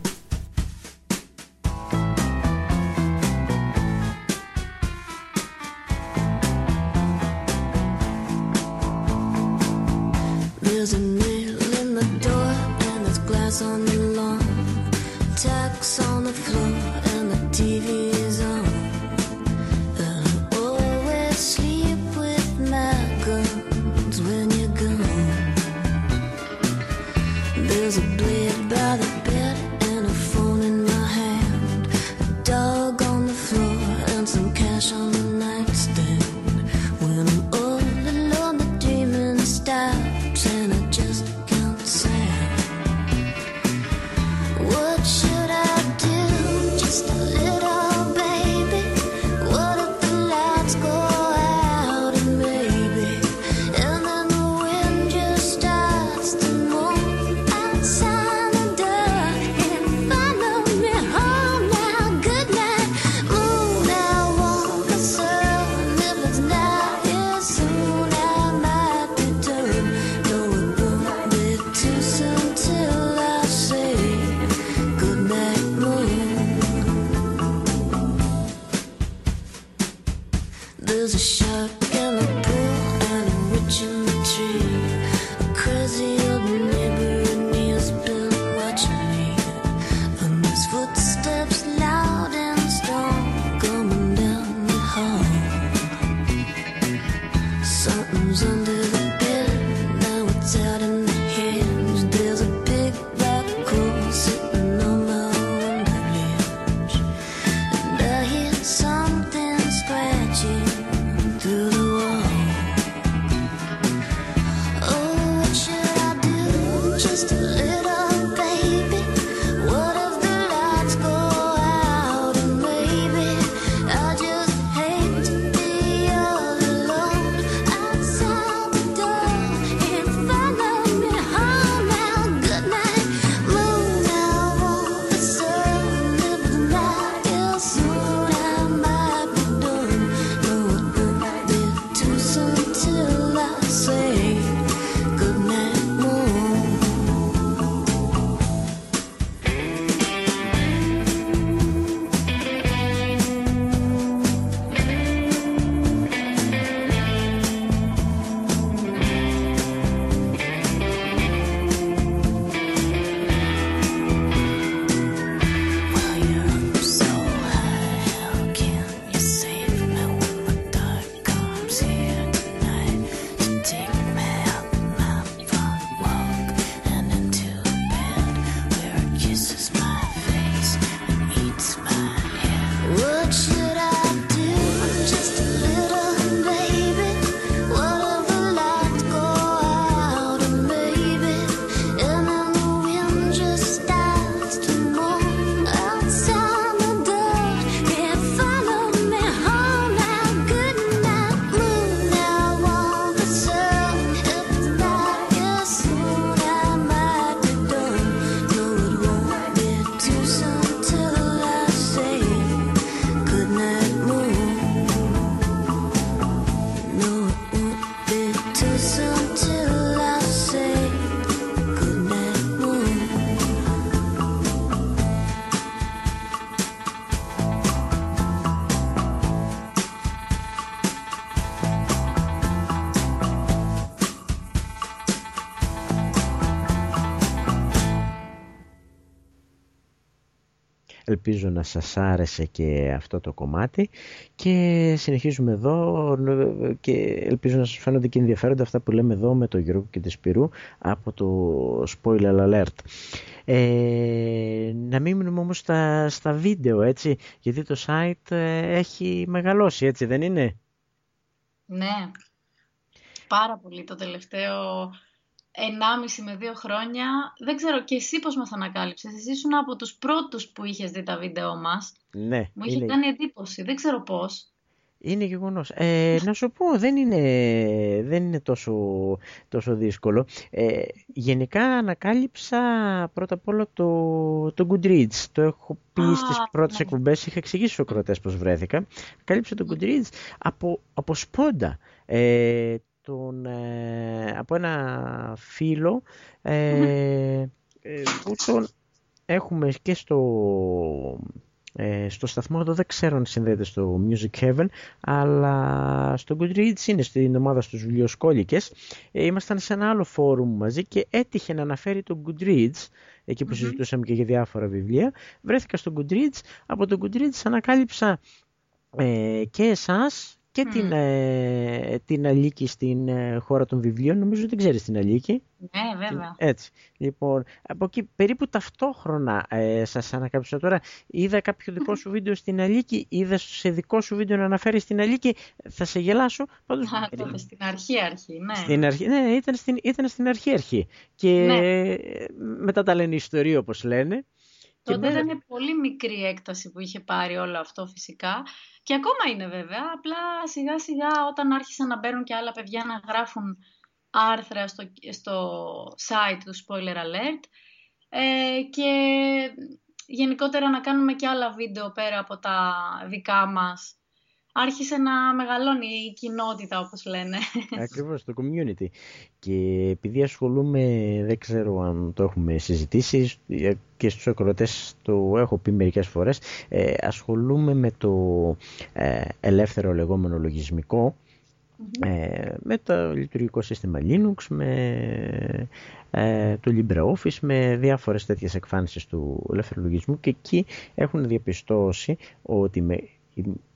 Ελπίζω να σας άρεσε και αυτό το κομμάτι και συνεχίζουμε εδώ και ελπίζω να σας φαίνονται και ενδιαφέροντα αυτά που λέμε εδώ με τον Γιώργο και τη Σπυρού από το Spoiler Alert. Ε, να μην μείνουμε όμως στα, στα βίντεο έτσι γιατί το site ε, έχει μεγαλώσει έτσι δεν είναι; Ναι, πάρα πολύ το τελευταίο 1,5 με 2 χρόνια. Δεν ξέρω και εσύ πώς μας ανακάλυψες. Εσύ ήσουν από τους πρώτους που είχες δει τα βίντεο μας. Ναι. Μου είχε κάνει εντύπωση. Δεν ξέρω πώς. Είναι γεγονός. Ε, να σου πω, δεν είναι, δεν είναι τόσο, τόσο δύσκολο. Ε, γενικά ανακάλυψα πρώτα απ' όλα το, το Goodreads. Το έχω πει Α, στις πρώτες ναι. εκπομπές, είχα εξηγήσει στους ακροατές πώς βρέθηκα. Κάλυψα το Goodreads από, από σπόντα. Ε, τον, ε, από ένα φίλο ε, ε, που τον έχουμε και στο, ε, στο σταθμό εδώ δεν ξέρω αν συνδέεται στο Music Heaven αλλά στο Goodreads είναι στην ομάδα στους βιβλιοσκόλικες. Ε, ήμασταν σε ένα άλλο φόρουμ μαζί και έτυχε να αναφέρει το Goodreads εκεί που συζητούσαμε και για διάφορα βιβλία. Βρέθηκα στο Goodreads από το Goodreads ανακάλυψα ε, και εσάς και την, ε, την Αλίκη στην ε, χώρα των βιβλίων. Νομίζω δεν ξέρεις την Αλίκη. Ναι, βέβαια. Έτσι. Λοιπόν, από εκεί περίπου ταυτόχρονα ε, σας ανακάλυψα τώρα. Είδα κάποιο δικό σου βίντεο στην Αλίκη, είδα σε δικό σου βίντεο να αναφέρεις στην Αλίκη. Θα σε γελάσω. Πάντως, Α, τότε στην αρχή αρχή, ναι. Στην αρχή, ναι, ήταν στην, ήταν στην αρχή αρχή. Και ναι. μετά τα λένε ιστορία όπως λένε. Τότε ήταν πολύ μικρή έκταση που είχε πάρει όλο αυτό φυσικά και ακόμα είναι βέβαια, απλά σιγά σιγά όταν άρχισαν να μπαίνουν και άλλα παιδιά να γράφουν άρθρα στο, στο site του Spoiler Alert ε, και γενικότερα να κάνουμε και άλλα βίντεο πέρα από τα δικά μας άρχισε να μεγαλώνει η κοινότητα όπως λένε. Ακριβώς, το community. Και επειδή ασχολούμαι, δεν ξέρω αν το έχουμε συζητήσει και στους ακροτές το έχω πει μερικές φορές, ε, ασχολούμαι με το ε, ελεύθερο λεγόμενο ε, με το λειτουργικό σύστημα Linux, με ε, το LibreOffice, με διάφορες τέτοιες εκφάνσεις του ελεύθερου λογισμού και εκεί έχουν διαπιστώσει ότι με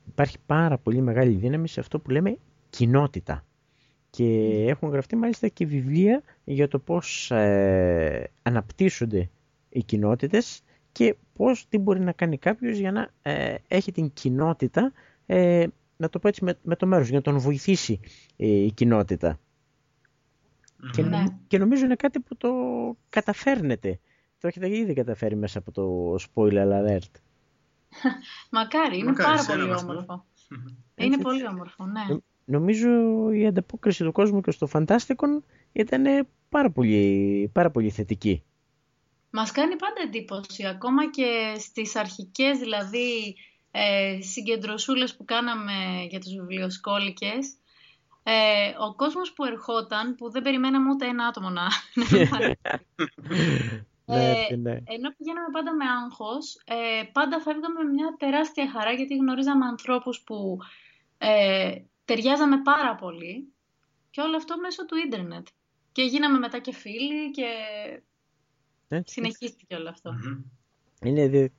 υπάρχει πάρα πολύ μεγάλη δύναμη σε αυτό που λέμε κοινότητα. και έχουν γραφτεί μάλιστα και βιβλία για το πώς ε, αναπτύσσονται οι κοινότητες και πώς τι μπορεί να κάνει κάποιος για να ε, έχει την κοινότητα, ε, να το πω έτσι με, το μέρος, για να τον βοηθήσει η κοινότητα. Και, ναι. και νομίζω είναι κάτι που το καταφέρνετε. Το έχετε ήδη καταφέρει μέσα από το spoiler alert. Μακάρι, είναι Μακάρι, πάρα πολύ όμορφο. είναι πολύ όμορφο, ναι. Νομίζω η ανταπόκριση του κόσμου και στο Φαντάστικον ήταν πάρα πολύ, πάρα πολύ θετική. Μας κάνει πάντα εντύπωση, ακόμα και στις αρχικές δηλαδή ε, συγκεντρωσούλες που κάναμε για τους βιβλιοσκόλικες, ε, ο κόσμος που ερχόταν, που δεν περιμέναμε ούτε ένα άτομο να, ναι, ε, ναι. Ενώ πηγαίναμε πάντα με άγχος, ε, πάντα φεύγαμε με μια τεράστια χαρά γιατί γνωρίζαμε ανθρώπους που ε, ταιριάζαμε πάρα πολύ και όλο αυτό μέσω του ίντερνετ. Και γίναμε μετά και φίλοι και Έτσι. συνεχίστηκε όλο Είναι,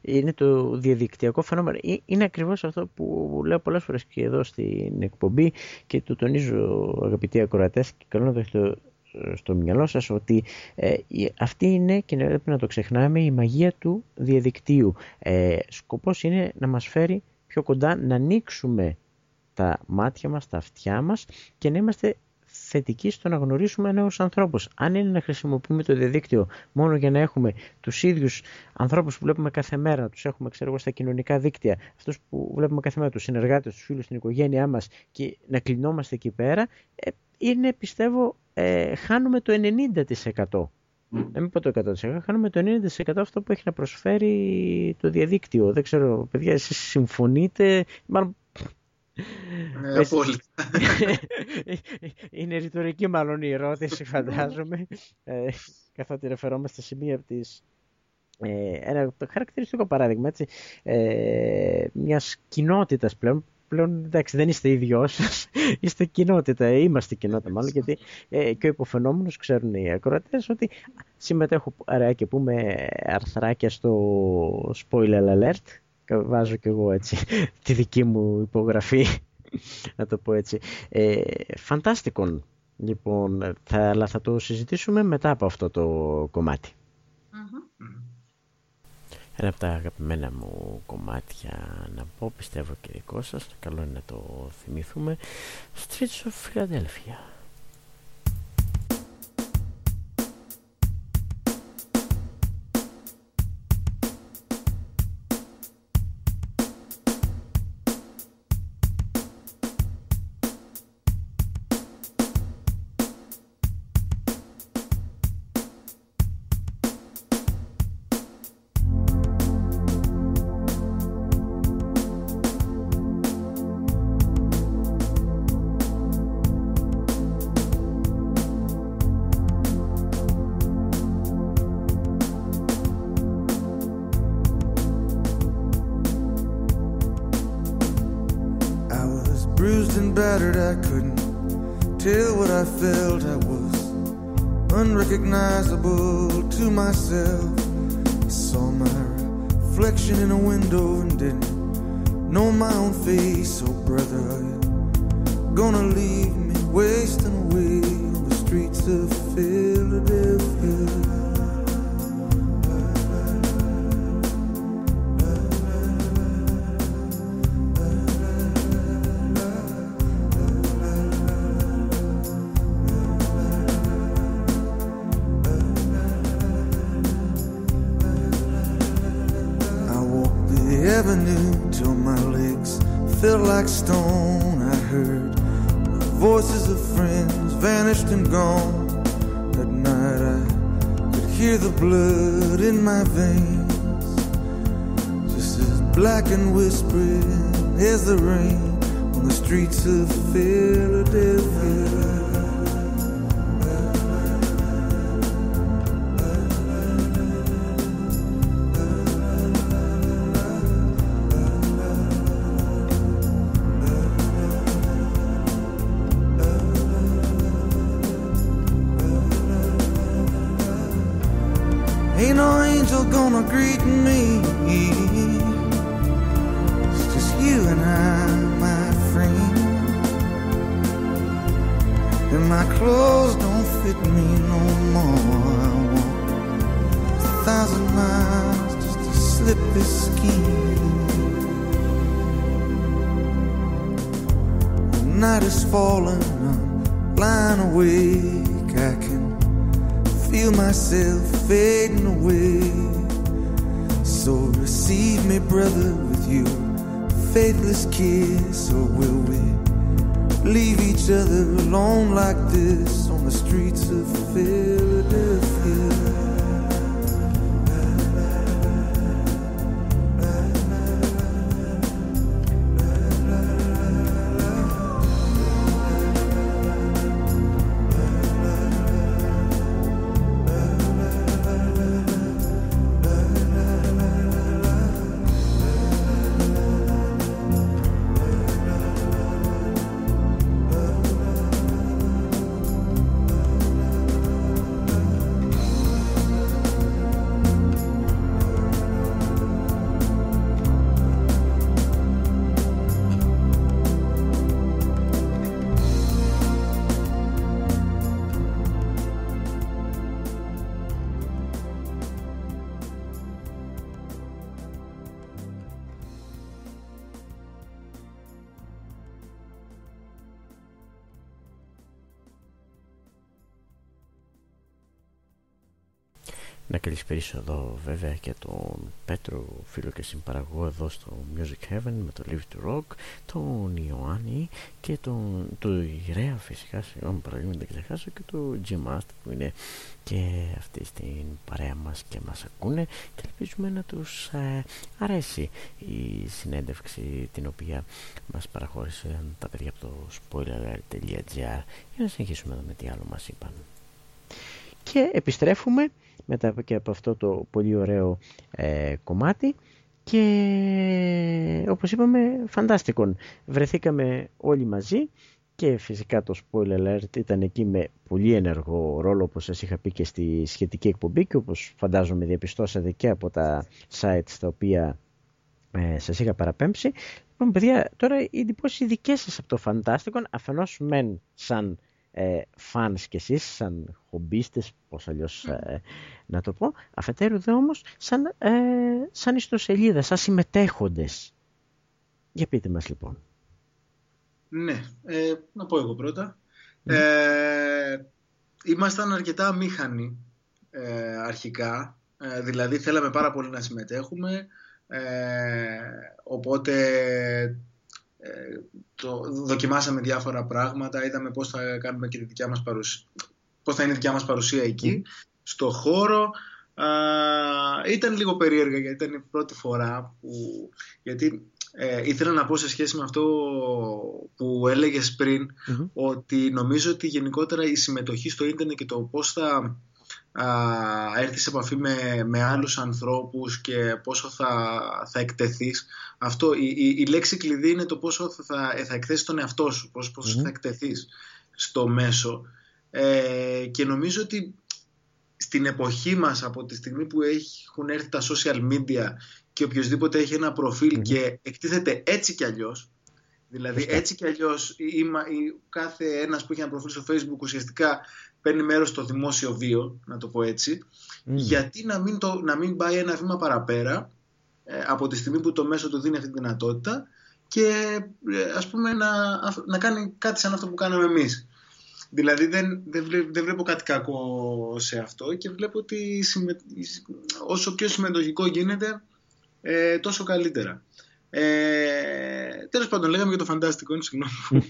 είναι το διαδικτυακό φαινόμενο. Είναι ακριβώς αυτό που λέω πολλές φορές και εδώ στην εκπομπή και το τονίζω αγαπητοί ακροατές και καλό να το έχετε στο μυαλό σας ότι ε, αυτή είναι και πρέπει να το ξεχνάμε η μαγεία του διαδικτύου. Ε, σκοπός είναι να μας φέρει πιο κοντά να ανοίξουμε τα μάτια μας, τα αυτιά μας και να είμαστε θετικοί στο να γνωρίσουμε νέους ανθρώπους. Αν είναι να χρησιμοποιούμε το διαδίκτυο μόνο για να έχουμε τους ίδιους ανθρώπους που βλέπουμε κάθε μέρα, να τους έχουμε ξέρω, στα κοινωνικά δίκτυα, αυτούς που βλέπουμε κάθε μέρα, τους συνεργάτες, τους φίλους, την οικογένειά μας και να κλεινόμαστε εκεί πέρα, ε, είναι πιστεύω ε, χάνουμε το 90%. Δεν μην πω το 100%, χάνουμε το 90% αυτό που έχει να προσφέρει το διαδίκτυο. Δεν ξέρω, παιδιά, εσείς συμφωνείτε, μάλλον ναι, Είναι ρητορική μάλλον η ερώτηση φαντάζομαι. Ε, καθότι ρεφερόμαστε σε μία από τις ε, ένα χαρακτηριστικό παράδειγμα έτσι, ε, μιας κοινότητας πλέον. Πλέον εντάξει δεν είστε οι δυο σας, είστε κοινότητα, είμαστε κοινότητα μάλλον γιατί ε, και ο υποφαινόμενος ξέρουν οι ακροατές ότι συμμετέχω αρέα και πούμε αρθράκια στο spoiler alert βάζω κι εγώ έτσι τη δική μου υπογραφή να το πω έτσι. Ε, φαντάστικον λοιπόν θα, αλλά θα το συζητήσουμε μετά από αυτό το κομματι Ένα από τα αγαπημένα μου κομμάτια να πω πιστεύω και δικό σας καλό είναι να το θυμηθούμε. Streets of Philadelphia Να καλησπέρισω εδώ βέβαια και τον Πέτρο φίλο και συμπαραγωγό εδώ στο Music Heaven με το Live to Rock τον Ιωάννη και τον το Ιρέα φυσικά συγγνώμη παραδείγμα δεν ξεχάσω και το Jim που είναι και αυτή στην παρέα μας και μας ακούνε και ελπίζουμε να τους ε, αρέσει η συνέντευξη την οποία μας παραχώρησαν τα παιδιά από το spoiler.gr για να συνεχίσουμε εδώ με τι άλλο μας είπαν. Και επιστρέφουμε μετά και από αυτό το πολύ ωραίο ε, κομμάτι και όπως είπαμε φαντάστικον βρεθήκαμε όλοι μαζί και φυσικά το spoiler alert ήταν εκεί με πολύ ενεργό ρόλο όπως σας είχα πει και στη σχετική εκπομπή και όπως φαντάζομαι διαπιστώσατε και από τα sites τα οποία ε, σας είχα παραπέμψει. Λοιπόν παιδιά τώρα οι εντυπώσεις δικές σας από το φαντάστικον αφενός μεν σαν ε, φανς κι εσείς, σαν χομπίστες, πώς αλλιώς ε, να το πω, αφετέρου δε όμως σαν, ε, σαν ιστοσελίδα, σαν συμμετέχοντες. Για πείτε μας λοιπόν. Ναι, ε, να πω εγώ πρώτα. Ε, ήμασταν αρκετά μήχανοι ε, αρχικά, ε, δηλαδή θέλαμε πάρα πολύ να συμμετέχουμε, οπότε το, δοκιμάσαμε διάφορα πράγματα, είδαμε πώς θα κάνουμε και τη δικιά μας παρουσία, πώς θα είναι η δικιά μας παρουσία εκεί, στο χώρο. Α, ήταν λίγο περίεργα γιατί ήταν η πρώτη φορά που, γιατί ε, ήθελα να πω σε σχέση με αυτό που έλεγες πριν ότι νομίζω ότι γενικότερα η συμμετοχή στο ίντερνετ και το πώς θα α, έρθεις σε επαφή με, με άλλους ανθρώπους και πόσο θα, θα εκτεθείς. Αυτό, η, η, λέξη κλειδί είναι το πόσο θα, θα, θα εκθέσεις τον εαυτό σου, πόσο, θα εκτεθείς στο μέσο. Ε, και νομίζω ότι στην εποχή μας από τη στιγμή που έχουν έρθει τα social media και οποιοδήποτε έχει ένα και εκτίθεται έτσι κι αλλιώς δηλαδή έτσι κι αλλιώς κάθε ένας που έχει ένα προφίλ στο facebook ουσιαστικά παίρνει μέρος στο δημόσιο βίο, να το πω έτσι, γιατί να μην, το, να μην πάει ένα βήμα παραπέρα ε, από τη στιγμή που το μέσο του δίνει αυτή τη δυνατότητα και ε, ας πούμε να, να κάνει κάτι σαν αυτό που κάναμε εμείς. Δηλαδή δεν, δεν, βλέπω, δεν βλέπω κάτι κακό σε αυτό και βλέπω ότι όσο πιο συμμετοχικό γίνεται ε, τόσο καλύτερα. Ε, τέλος πάντων λέγαμε για το φαντάστικο, είναι συγγνώμη που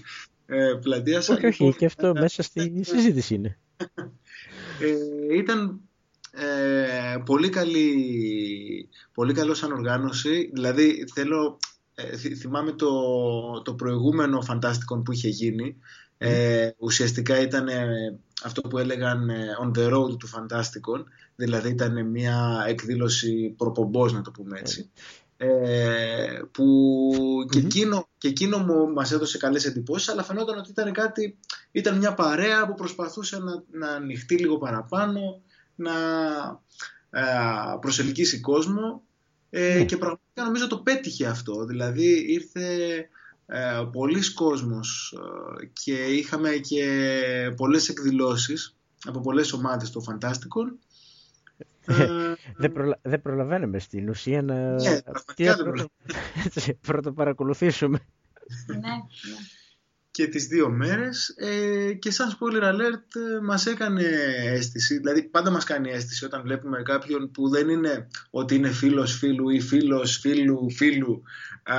ε, πλατείασα. Όχι, όχι, και αυτό μέσα στη συζήτηση είναι. Ε, ήταν ε, πολύ καλή, πολύ καλό σαν οργάνωση. Δηλαδή θέλω, ε, θυμάμαι το, το προηγούμενο φαντάστικο που είχε γίνει. Ε, ουσιαστικά ήταν αυτό που έλεγαν on the road του Φαντάστικον, δηλαδή ήταν μια εκδήλωση προπομπός να το πούμε έτσι. Ε, που και, εκείνο, και εκείνο μου μας έδωσε καλές εντυπώσεις αλλά φαινόταν ότι ήταν κάτι ήταν μια παρέα που προσπαθούσε να, να ανοιχτεί λίγο παραπάνω να ε, προσελκύσει κόσμο ε, και πραγματικά νομίζω το πέτυχε αυτό δηλαδή ήρθε ε, πολλοί κόσμος ε, και είχαμε και πολλές εκδηλώσεις από πολλές ομάδες των Φαντάστικων. δεν, προλα... δεν προλαβαίνουμε στην ουσία να Ναι, πραγματικά δεν πρώτο... πρώτο παρακολουθήσουμε. ναι, ναι. Και τις δύο μέρες ε, και σαν spoiler alert ε, μας έκανε αίσθηση, δηλαδή πάντα μας κάνει αίσθηση όταν βλέπουμε κάποιον που δεν είναι ότι είναι φίλος φίλου ή φίλος φίλου φίλου α,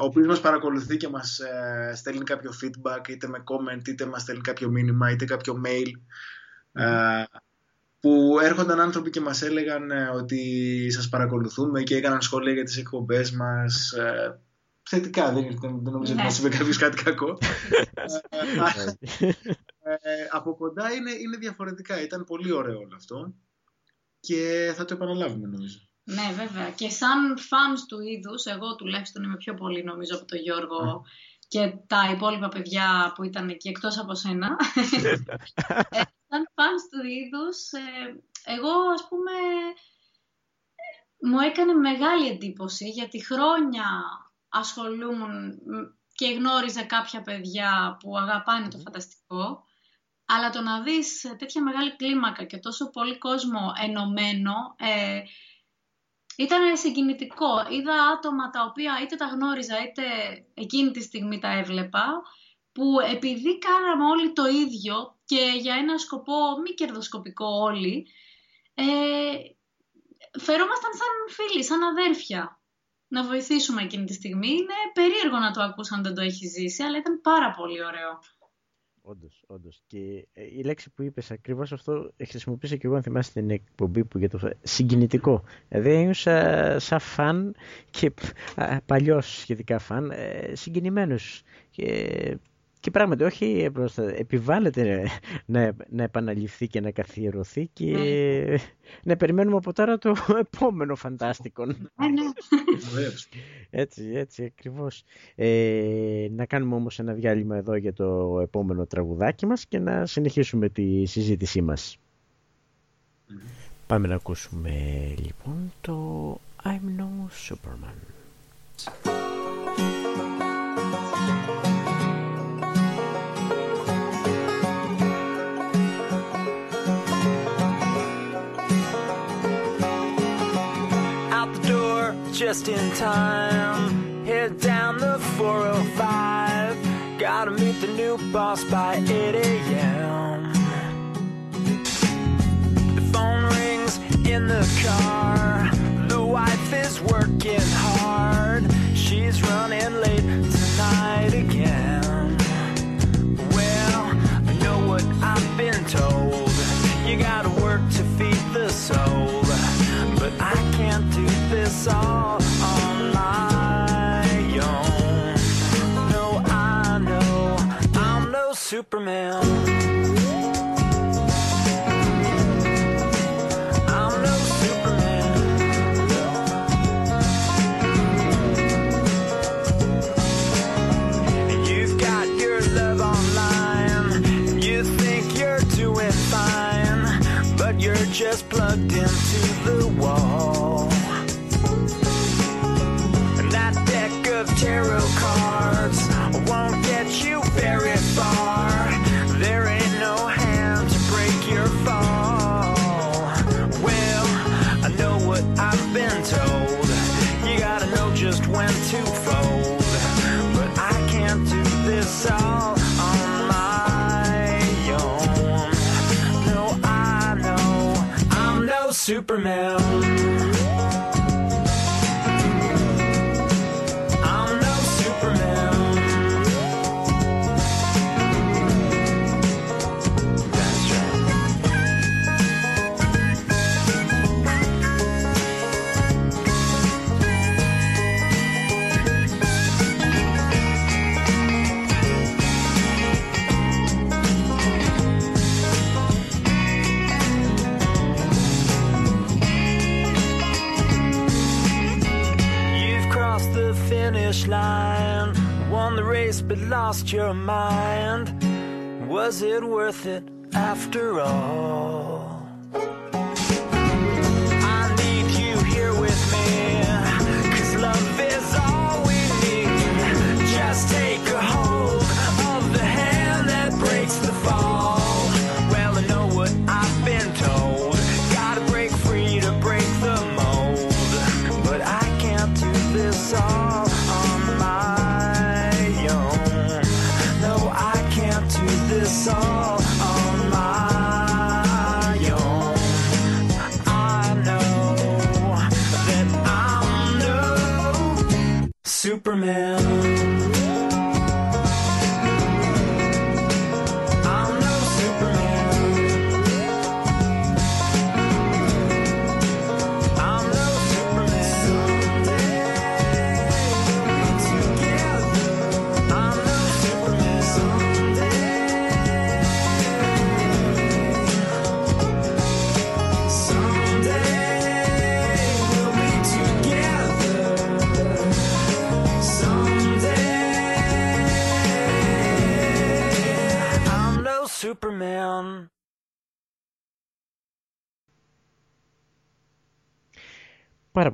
ο οποίος μας παρακολουθεί και μας ε, στέλνει κάποιο feedback είτε με comment είτε μας στέλνει κάποιο μήνυμα είτε κάποιο mail α, που έρχονταν άνθρωποι και μας έλεγαν ε, ότι σας παρακολουθούμε και έκαναν σχόλια για τις εκπομπές μας ε, θετικά, δεν, δεν, δεν νομίζω ότι Ναι. μας είπε κάποιος κάτι κακό. Ε, από κοντά είναι, είναι διαφορετικά. Ήταν πολύ ωραίο όλο αυτό και θα το επαναλάβουμε νομίζω. Ναι, βέβαια. Και σαν fans του είδους, εγώ τουλάχιστον είμαι πιο πολύ νομίζω από τον Γιώργο και τα υπόλοιπα παιδιά που ήταν εκεί εκτός από σένα. Ε, σαν fans του είδους, ε, εγώ ας πούμε ε, μου έκανε μεγάλη εντύπωση γιατί χρόνια ασχολούμουν μ, και γνώριζα κάποια παιδιά που αγαπάνε το φανταστικό αλλά το να δεις σε τέτοια μεγάλη κλίμακα και τόσο πολύ κόσμο ενωμένο ε, ήταν συγκινητικό. Είδα άτομα τα οποία είτε τα γνώριζα είτε εκείνη τη στιγμή τα έβλεπα που επειδή κάναμε όλοι το ίδιο και για ένα σκοπό μη κερδοσκοπικό όλοι ε, φερόμασταν σαν φίλοι, σαν αδέρφια να βοηθήσουμε εκείνη τη στιγμή. Είναι περίεργο να το ακούς αν δεν το έχεις ζήσει, αλλά ήταν πάρα πολύ ωραίο. Όντως, όντως. Και ε, η λέξη που είπες ακριβώς αυτό ε, χρησιμοποίησα και εγώ αν θυμάσαι την εκπομπή που για το φα- συγκινητικό. Δηλαδή ένιωσα σαν φαν και α, παλιός σχετικά φαν, ε, συγκινημένος. Και, και πράγματι όχι απλώς θα- επιβάλλεται να, να επαναληφθεί και να καθιερωθεί και να περιμένουμε από τώρα το επόμενο φαντάστικο. Ε, ναι. Βεβαίως. Έτσι, έτσι ακριβώς. Ε, να κάνουμε όμως ένα διάλειμμα εδώ για το επόμενο τραγουδάκι μας και να συνεχίσουμε τη συζήτησή μας. Πάμε να ακούσουμε λοιπόν το I'm No Superman. Just in time. Head down the 405. Gotta meet the new boss by 8 a.m. The phone rings in the car. The wife is working hard. She's running late tonight again. Well, I know what I've been told. You gotta work to feed the soul. Superman. Superman. But lost your mind. Was it worth it after all?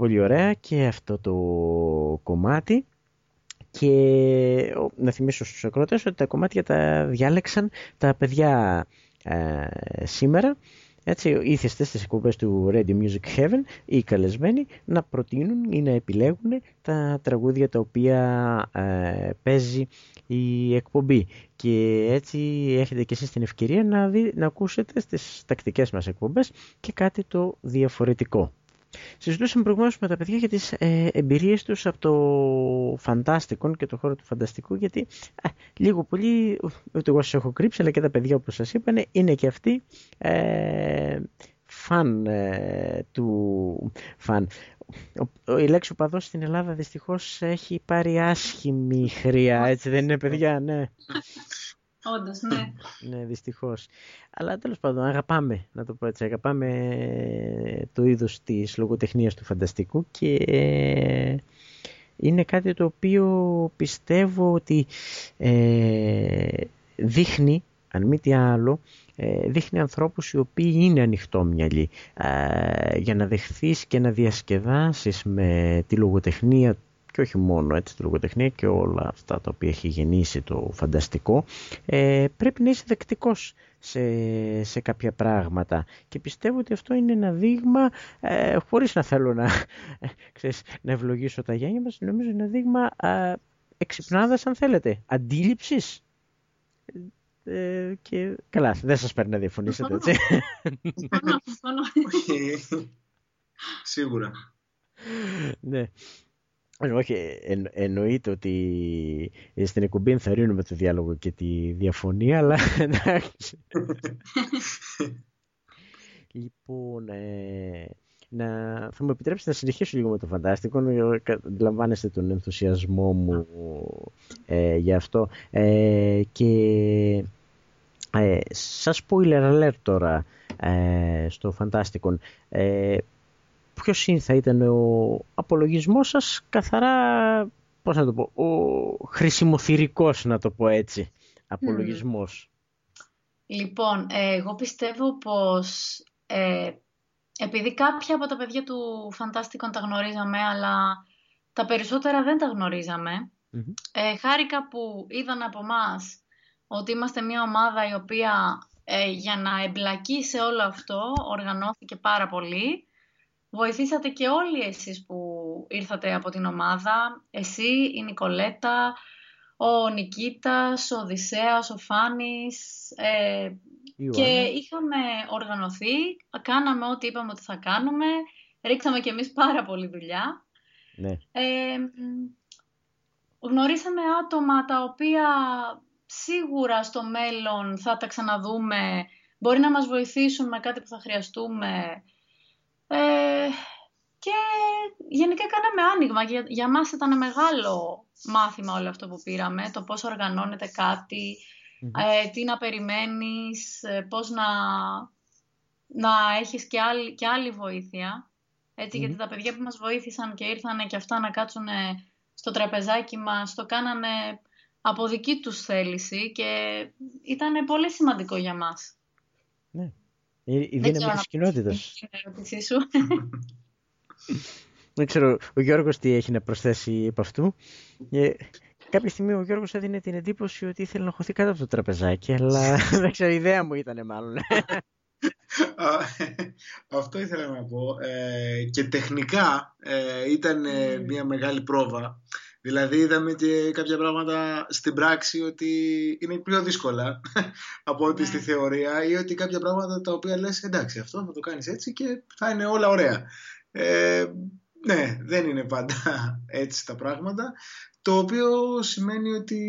Πολύ ωραία και αυτό το κομμάτι. Και ο, να θυμίσω στους ακρότες ότι τα κομμάτια τα διάλεξαν τα παιδιά ε, σήμερα. Έτσι, ήθεστε στις εκπομπές του Radio Music Heaven οι καλεσμένοι να προτείνουν ή να επιλέγουν τα τραγούδια τα οποία ε, παίζει η εκπομπή. Και έτσι έχετε και εσείς την ευκαιρία να, δει, να ακούσετε στις τακτικές μας εκπομπές και κάτι το διαφορετικό. Συζητούσαμε προηγουμένως με τα παιδιά για τις ε, εμπειρίες τους από το φαντάστικο και το χώρο του φανταστικού γιατί ε, λίγο πολύ ούτε εγώ σας έχω κρύψει αλλά και τα παιδιά όπως σας είπανε είναι και αυτοί ε, φαν ε, του φαν. Ο, η λέξη οπαδός στην Ελλάδα δυστυχώς έχει πάρει άσχημη χρειά, έτσι δεν είναι παιδιά, ναι. Όντως, ναι. Ναι, δυστυχώς. Αλλά τέλος πάντων, αγαπάμε, να το πω έτσι, αγαπάμε το είδος της λογοτεχνίας του φανταστικού και είναι κάτι το οποίο πιστεύω ότι ε, δείχνει, αν μη τι άλλο, ε, δείχνει ανθρώπους οι οποίοι είναι ανοιχτόμυαλοι ε, για να δεχθείς και να διασκεδάσεις με τη λογοτεχνία και όχι μόνο έτσι τη λογοτεχνία και όλα αυτά τα οποία έχει γεννήσει το φανταστικό ε, πρέπει να είσαι δεκτικός σε, σε κάποια πράγματα. Και πιστεύω ότι αυτό είναι ένα δείγμα ε, χωρίς να θέλω να, ξέρεις, να ευλογήσω τα γένια μας νομίζω είναι ένα δείγμα ε, εξυπνάδας αν θέλετε αντίληψης. Ε, και καλά δεν σας παίρνει να διαφωνήσετε έτσι. Σίγουρα. ναι όχι, εν, εννοείται ότι στην εκπομπή ενθαρρύνουμε το διάλογο και τη διαφωνία, αλλά εντάξει. λοιπόν, ε, να, θα μου επιτρέψετε να συνεχίσω λίγο με το φαντάστικο, αντιλαμβάνεστε τον ενθουσιασμό μου ε, για αυτό. Ε, και ε, σας spoiler alert τώρα ε, στο φαντάστικο. Ε, ποιος θα ήταν ο απολογισμός σας καθαρά, πώς να το πω, ο χρησιμοθυρικός να το πω έτσι, απολογισμός. Λοιπόν, ε, εγώ πιστεύω πως ε, επειδή κάποια από τα παιδιά του Φαντάστικον τα γνωρίζαμε, αλλά τα περισσότερα δεν τα γνωρίζαμε, ε, χάρηκα που είδαν από εμάς ότι είμαστε μια ομάδα η οποία ε, για να εμπλακεί σε όλο αυτό οργανώθηκε πάρα πολύ Βοηθήσατε και όλοι εσείς που ήρθατε από την ομάδα. Εσύ, η Νικολέτα, ο Νικήτας, ο Οδυσσέας, ο Φάνης. Ε, και είχαμε οργανωθεί, κάναμε ό,τι είπαμε ότι θα κάνουμε. Ρίξαμε κι εμείς πάρα πολύ δουλειά. Ναι. Ε, γνωρίσαμε άτομα τα οποία σίγουρα στο μέλλον θα τα ξαναδούμε. Μπορεί να μας βοηθήσουν με κάτι που θα χρειαστούμε ε, και γενικά κάναμε άνοιγμα. Για, για μας ήταν μεγάλο μάθημα όλο αυτό που πήραμε, το πώς οργανώνεται ε, τι να περιμένεις, ε, πώς να, να έχεις και άλλη, και άλλη βοήθεια. Έτσι, γιατί τα παιδιά που μας βοήθησαν και ήρθαν και αυτά να κάτσουν στο τραπεζάκι μας, το κάνανε από δική τους θέληση και ήταν πολύ σημαντικό για μας. Ναι. Η, η δύναμη της κοινότητας. Δεν ξέρω ο Γιώργος τι έχει να προσθέσει από αυτού. Ε, κάποια στιγμή ο Γιώργος έδινε την εντύπωση ότι ήθελε να χωθεί κάτω από το τραπεζάκι, αλλά δεν ξέρω, η ιδέα μου ήταν μάλλον. Αυτό ήθελα να πω. Ε, και τεχνικά ε, ήταν ε, μια μεγάλη πρόβα. Δηλαδή είδαμε και κάποια πράγματα στην πράξη ότι είναι πιο δύσκολα από ό,τι στη θεωρία ή ότι κάποια πράγματα τα οποία λες εντάξει αυτό θα το κάνεις έτσι και θα είναι όλα ωραία. Ε, ναι, δεν είναι πάντα έτσι τα πράγματα. το οποίο σημαίνει ότι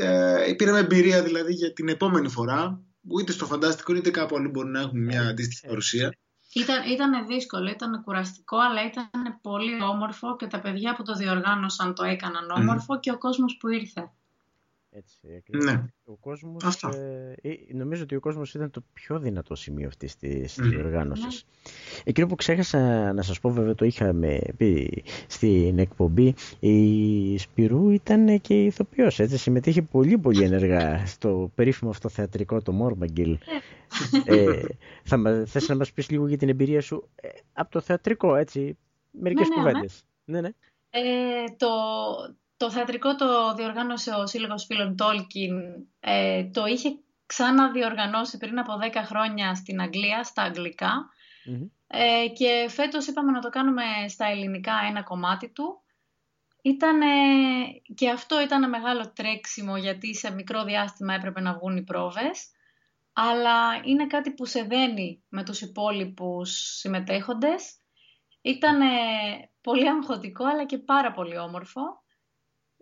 ε, πήραμε εμπειρία δηλαδή για την επόμενη φορά που είτε στο φαντάστικο είτε κάπου αλλού μπορεί να έχουμε μια αντίστοιχη παρουσία. Ήταν, ήταν δύσκολο, ήταν κουραστικό, αλλά ήταν πολύ όμορφο και τα παιδιά που το διοργάνωσαν το έκαναν όμορφο και ο κόσμος που ήρθε. Έτσι, ακριβώς. Ναι. Ο κόσμος, Αυτό. ε, ε, νομίζω ότι ο κόσμος ήταν το πιο δυνατό σημείο αυτής της Μμμ. διοργάνωσης. Εκείνο που ξέχασα να σας πω βέβαια το είχαμε πει στην εκπομπή η Σπυρού ήταν και ηθοποιός έτσι συμμετείχε πολύ πολύ ενεργά στο περίφημο αυτό θεατρικό το Μόρμαγγιλ ε, θα, μα- θες να μας πεις λίγο για την εμπειρία σου ε, από το θεατρικό έτσι μερικές Ναι, ναι, ναι. κουβέντες ναι, ναι. Ε, το, το θεατρικό το διοργάνωσε ο Σύλλογος Φίλων Τόλκιν. Ε, το είχε ξαναδιοργανώσει πριν από 10 χρόνια στην Αγγλία, στα αγγλικά. Μμμ. Ε, και φέτος είπαμε να το κάνουμε στα ελληνικά ένα κομμάτι του. Ήτανε, και αυτό ήταν μεγάλο τρέξιμο γιατί σε μικρό διάστημα έπρεπε να βγουν οι πρόβες. Αλλά είναι κάτι που σε δένει με τους υπόλοιπους συμμετέχοντες. Ήταν πολύ αγχωτικό αλλά και πάρα πολύ όμορφο.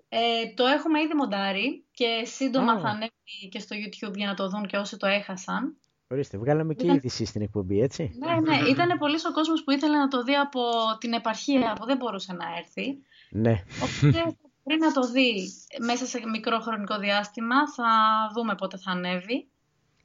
Ε, το έχουμε ήδη μοντάρει και σύντομα Α. θα ανέβει και στο YouTube για να το δουν και όσοι το έχασαν. Ορίστε, βγάλαμε και Ήταν- είδηση στην εκπομπή, έτσι. Ναι, ναι, ήταν πολύ ο κόσμος που ήθελε να το δει από την επαρχία που δεν μπορούσε να έρθει. Ναι. Οπότε πριν να το δει μέσα σε μικρό χρονικό διάστημα θα δούμε πότε θα ανέβει.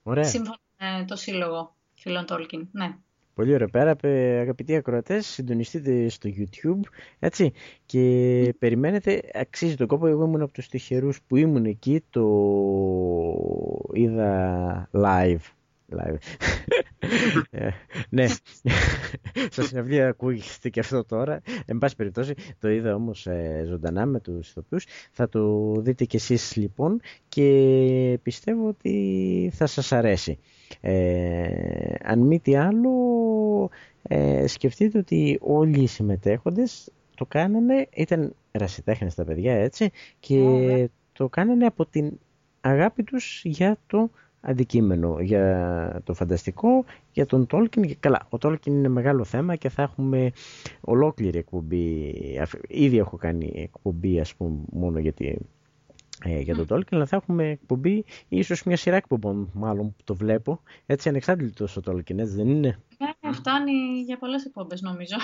Ωραία. Σύμφωνα με το Σύλλογο Φίλων Τόλκιν. Ναι. Πολύ ωραία. Πέρα, πε- αγαπητοί ακροατές, συντονιστείτε στο YouTube, έτσι, και περιμένετε, αξίζει τον κόπο. Εγώ ήμουν από τους τυχερούς που ήμουν εκεί, το είδα live. live. Ε, ναι, στα συναυλία ακούγεται και αυτό τώρα. Εν πάση περιπτώσει, το είδα όμως ε, ζωντανά με τους ηθοποιούς. Θα το δείτε κι εσείς λοιπόν και πιστεύω ότι θα σας αρέσει. Ε, αν μη τι άλλο, ε, σκεφτείτε ότι όλοι οι συμμετέχοντες το κάνανε, ήταν ερασιτέχνες τα παιδιά έτσι και Ωραία. το κάνανε από την αγάπη τους για το αντικείμενο, για το φανταστικό, για τον Τόλκιν. Και Καλά, ο Τόλκιν είναι μεγάλο θέμα και θα έχουμε ολόκληρη εκπομπή. αφ- Ήδη έχω κάνει εκπομπή ας πούμε μόνο γιατί ε, για τον Μμ. Τόλκιν, αλλά θα έχουμε εκπομπή, ίσως μια σειρά εκπομπών μάλλον που το βλέπω. Έτσι ανεξάρτητος ο Τόλκιν, έτσι δεν είναι; Ναι, φτάνει για πολλές εκπομπές νομίζω.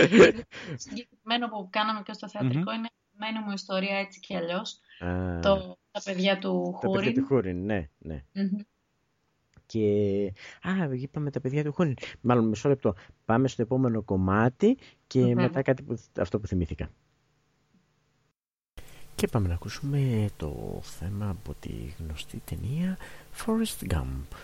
Το συγκεκριμένο που κάναμε και στο θεατρικό είναι η μένη μου ιστορία έτσι και αλλιώς. Α, Το, τα παιδιά του τα παιδιά του Χούριν. Χούριν, ναι, ναι. Μμμ. Και... Α, είπαμε τα παιδιά του Χούριν. Μάλλον μισό λεπτό. Πάμε στο επόμενο κομμάτι και Βέβαια. μετά κάτι που, αυτό που θυμήθηκα. Και πάμε να ακούσουμε το θέμα από τη γνωστή ταινία Forrest Gump.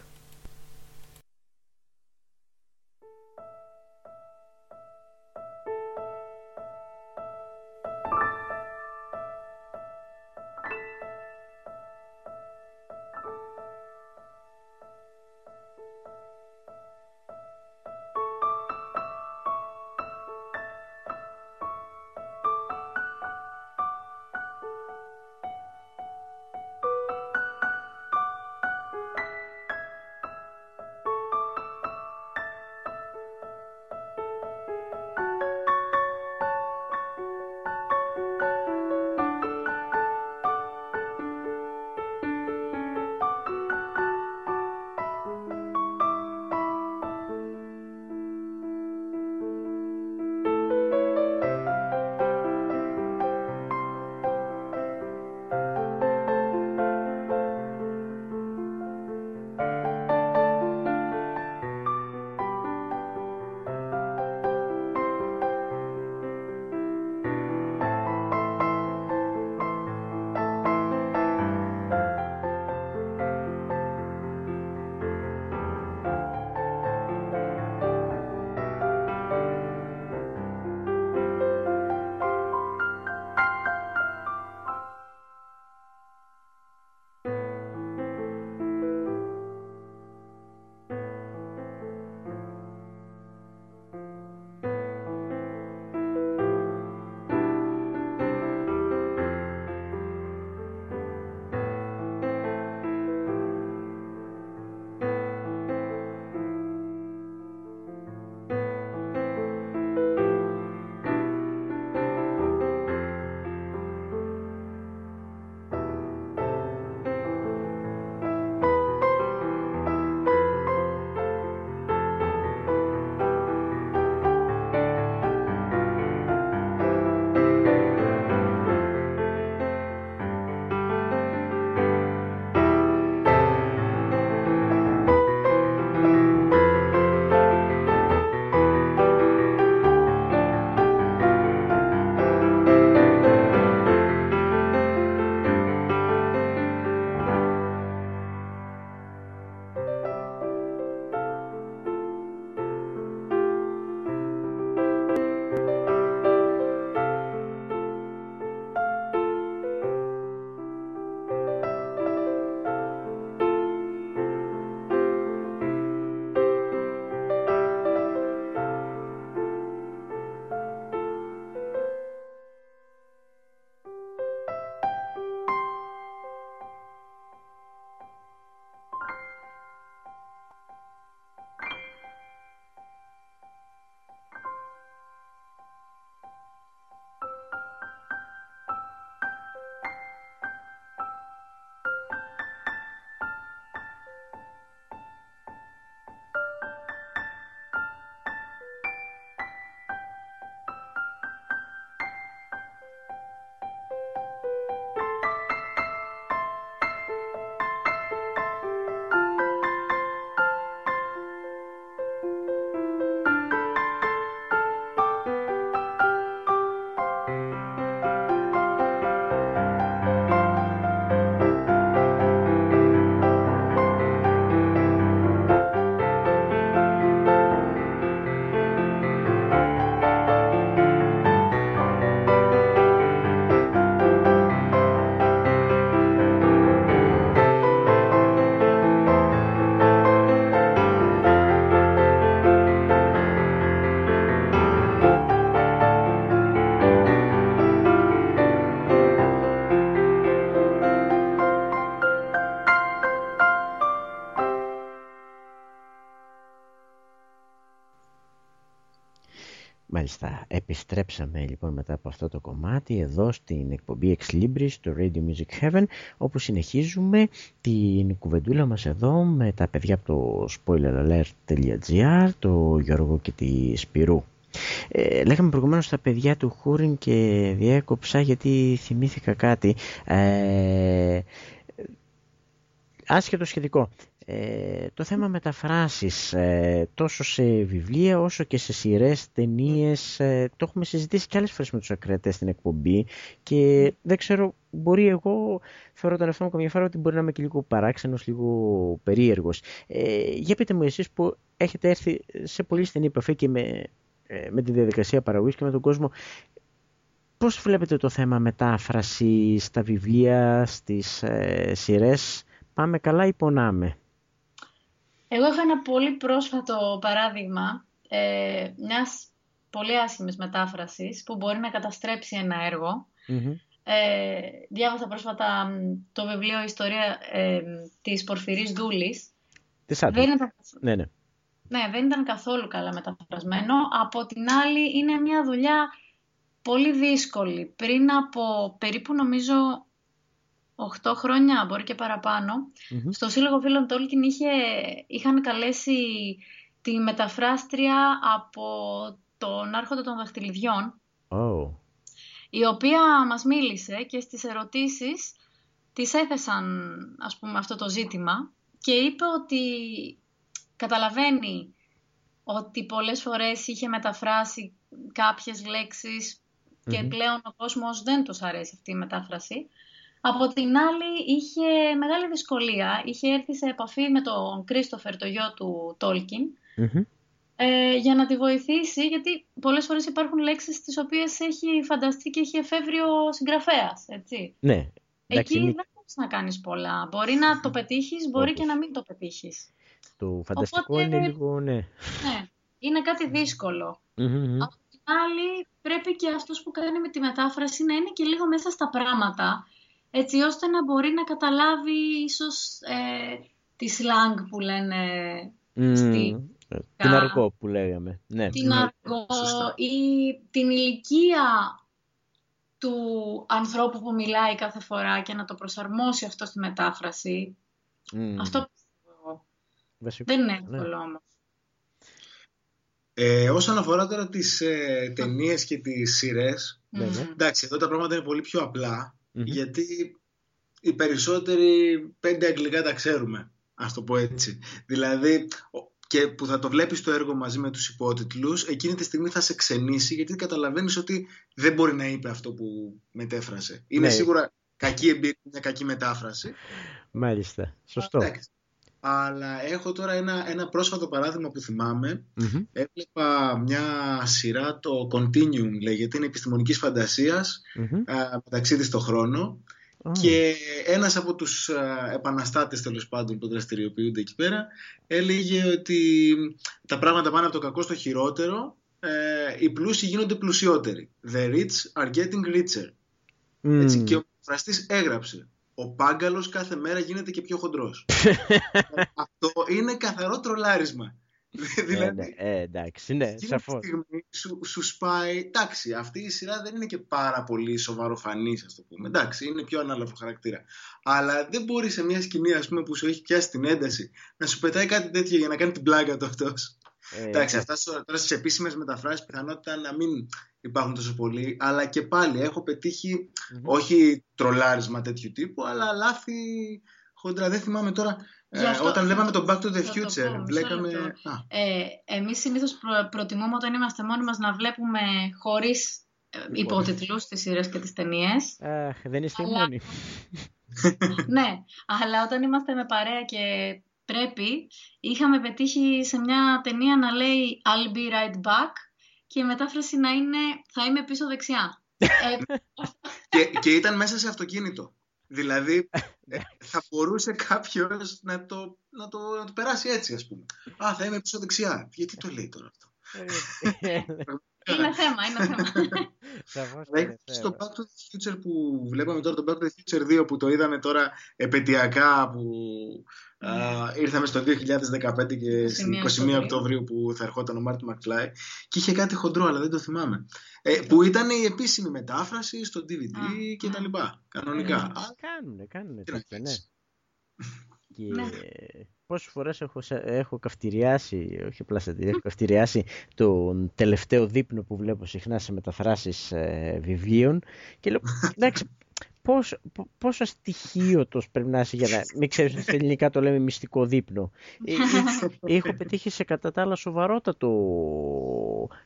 Επιστρέψαμε λοιπόν μετά από αυτό το κομμάτι εδώ στην εκπομπή Ex Libris στο Radio Music Heaven όπου συνεχίζουμε την κουβεντούλα μας εδώ με τα παιδιά από το spoileralert.gr το Γιώργο και τη Σπυρού. Ε, λέγαμε προηγουμένως τα παιδιά του Χούριν και διέκοψα γιατί θυμήθηκα κάτι ε, άσχετο σχετικό. Ε, το θέμα μεταφράσεις ε, τόσο σε βιβλία όσο και σε σειρές, ταινίες, ε, το έχουμε συζητήσει και άλλες φορές με τους ακρατές στην εκπομπή και δεν ξέρω, μπορεί εγώ θεωρώ τον εαυτό μου καμιά φορά ότι μπορεί να είμαι και λίγο παράξενος, λίγο περίεργος. Ε, για πείτε μου εσείς που έχετε έρθει σε πολύ στενή επαφή και με, με τη διαδικασία παραγωγής και με τον κόσμο Πώς βλέπετε το θέμα μετάφραση στα βιβλία, στις ε, σειρές, πάμε καλά ή πονάμε; Εγώ έχω ένα πολύ πρόσφατο παράδειγμα ε, μιας πολύ άσχημης μετάφρασης που μπορεί να καταστρέψει ένα Ε, διάβασα πρόσφατα το βιβλίο «Ιστορία ε, της Πορφυρής Δούλης». Της δεν ήταν, ναι, ναι. ναι, δεν ήταν καθόλου καλά μεταφρασμένο. Από την άλλη είναι μια δουλειά πολύ δύσκολη. Πριν από περίπου νομίζω 8 χρόνια, μπορεί και παραπανω στο Σύλλογο Φίλων Τόλκιν είχε, είχαν καλέσει τη μεταφράστρια από τον Άρχοντα των Δαχτυλιδιών, oh. η οποία μας μίλησε και στις ερωτήσεις της έθεσαν ας πούμε αυτό το ζήτημα και είπε ότι καταλαβαίνει ότι πολλές φορές είχε μεταφράσει κάποιες λέξεις και πλέον ο κόσμος δεν τους αρέσει αυτή η μετάφραση. Από την άλλη είχε μεγάλη δυσκολία, είχε έρθει σε επαφή με τον Κρίστοφερ, το γιο του τολκιν ε, για να τη βοηθήσει, γιατί πολλές φορές υπάρχουν λέξεις τις οποίες έχει φανταστεί και έχει εφεύρει ο συγγραφέας, έτσι. Ναι. Εκεί δεν μπορείς να κάνεις πολλά. Μπορεί να το πετύχεις, μπορεί και να μην το πετύχεις. Το φανταστικό είναι λίγο, ναι. Ναι, είναι κάτι δύσκολο άλλη πρέπει και αυτός που κάνει με τη μετάφραση να είναι και λίγο μέσα στα πράγματα, έτσι ώστε να μπορεί να καταλάβει ίσως ε, τη slang που λένε mm, στη... Την αργό που λέγαμε. Ναι. Την αργό ή την ηλικία του ανθρώπου που μιλάει κάθε φορά και να το προσαρμόσει αυτό στη μετάφραση. Αυτό πιστεύω. Δεν είναι ναι. εύκολο όμως. Ε, όσον αφορά τώρα τις ε, ταινίες και τις σειρές, εντάξει, εδώ τα πράγματα είναι πολύ πιο απλα γιατί οι περισσότεροι πέντε αγγλικά τα ξέρουμε, ας το πω έτσι. Δηλαδή, και που θα το βλέπεις το έργο μαζί με τους υπότιτλους, εκείνη τη στιγμή θα σε ξενήσει, γιατί καταλαβαίνεις ότι δεν μπορεί να είπε αυτό που μετέφρασε. Είναι ναι. σίγουρα κακή εμπειρία, μια κακή μετάφραση. Μάλιστα, σωστό. Αλλά έχω τώρα ένα, ένα πρόσφατο παράδειγμα που θυμάμαι. Mm-hmm. Έβλεπα μια σειρά, το Continuum λέγεται, είναι επιστημονικής φαντασίας, mm-hmm. στο χρόνο. Και ένας από τους α, επαναστάτες τέλος πάντων που δραστηριοποιούνται εκεί πέρα έλεγε ότι τα πράγματα πάνε από το κακό στο χειρότερο ε, οι πλούσιοι γίνονται πλουσιότεροι. The rich are getting richer. Έτσι, και ο φραστής έγραψε ο Πάγκαλος κάθε μέρα γίνεται και πιο χοντρός. Αυτό είναι καθαρό τρολάρισμα. δηλαδή, ε, ε, εντάξει, ναι, σαφώς. Στιγμή σου, σου σπάει, εντάξει, αυτή η σειρά δεν είναι και πάρα πολύ σοβαροφανής, ας το πούμε. Εντάξει, είναι πιο ανάλογο χαρακτήρα. Αλλά δεν μπορεί σε μια σκηνή, ας πούμε, που σου έχει πιάσει την ένταση, να σου πετάει κάτι τέτοιο για να κάνει την πλάκα του αυτός. Ε, εντάξει, αυτά τώρα στις επίσημες μεταφράσεις πιθανότητα να μην υπάρχουν τόσο πολλοί, αλλά και πάλι έχω όχι τρολάρισμα τέτοιου τύπου, αλλά λάθη χοντρά. Δεν θυμάμαι τώρα. Ε, όταν βλέπαμε το Back to the Future, βλέπαμε. Ε, Εμείς συνήθως προ, προτιμούμε όταν είμαστε μόνοι μας να βλέπουμε χωρίς ε, λοιπόν. υπότιτλου τις σειρές και τις ταινίες. Αχ, δεν είστε αλλά... μόνοι. ναι, αλλά όταν είμαστε με παρέα και πρέπει, είχαμε πετύχει σε μια ταινία να λέει I'll be right back και η μετάφραση να είναι θα είμαι πίσω δεξιά. Ε, και, και ήταν μέσα σε αυτοκίνητο. Δηλαδή ε, θα μπορούσε κάποιος να το, να, το, να το περάσει έτσι ας πούμε. Α, θα είμαι πίσω δεξιά. Γιατί το λέει τώρα αυτό; είναι θέμα, είναι θέμα. Σαφώς Δηλαδή, τελευταίο. στο Back to the Future που βλέπαμε τώρα, το Back to the Future 2 που το είδαμε τώρα επαιτειακά που α, ήρθαμε στο 2015 και 21 στην 21 Οκτωβρίου. Οκτωβρίου που θα ερχόταν ο Μάρτι McFly και είχε κάτι χοντρό αλλά δεν το θυμάμαι. Ε, που ήταν η επίσημη μετάφραση στο DVD Α, και τα ναι. λοιπά. Κανονικά. Ναι. Α, Κάνουνε, κάνουνε Τι να τέτοια, ναι. Κάνεις. Και Ναι. πόσες φορές έχω, σε- έχω καυτηριάσει, όχι απλά σατυρία, έχω καυτηριάσει τον τελευταίο δείπνο που βλέπω συχνά σε μεταφράσεις ε, βιβλίων και λέω, εντάξει, πόσο, πο- πόσο αστοιχείωτος πρέπει να είσαι για να μην ξέρεις ότι στα ελληνικά το λέμε μυστικό δείπνο. Ε, ε, έχω πετύχει σε κατά τα άλλα σοβαρότατο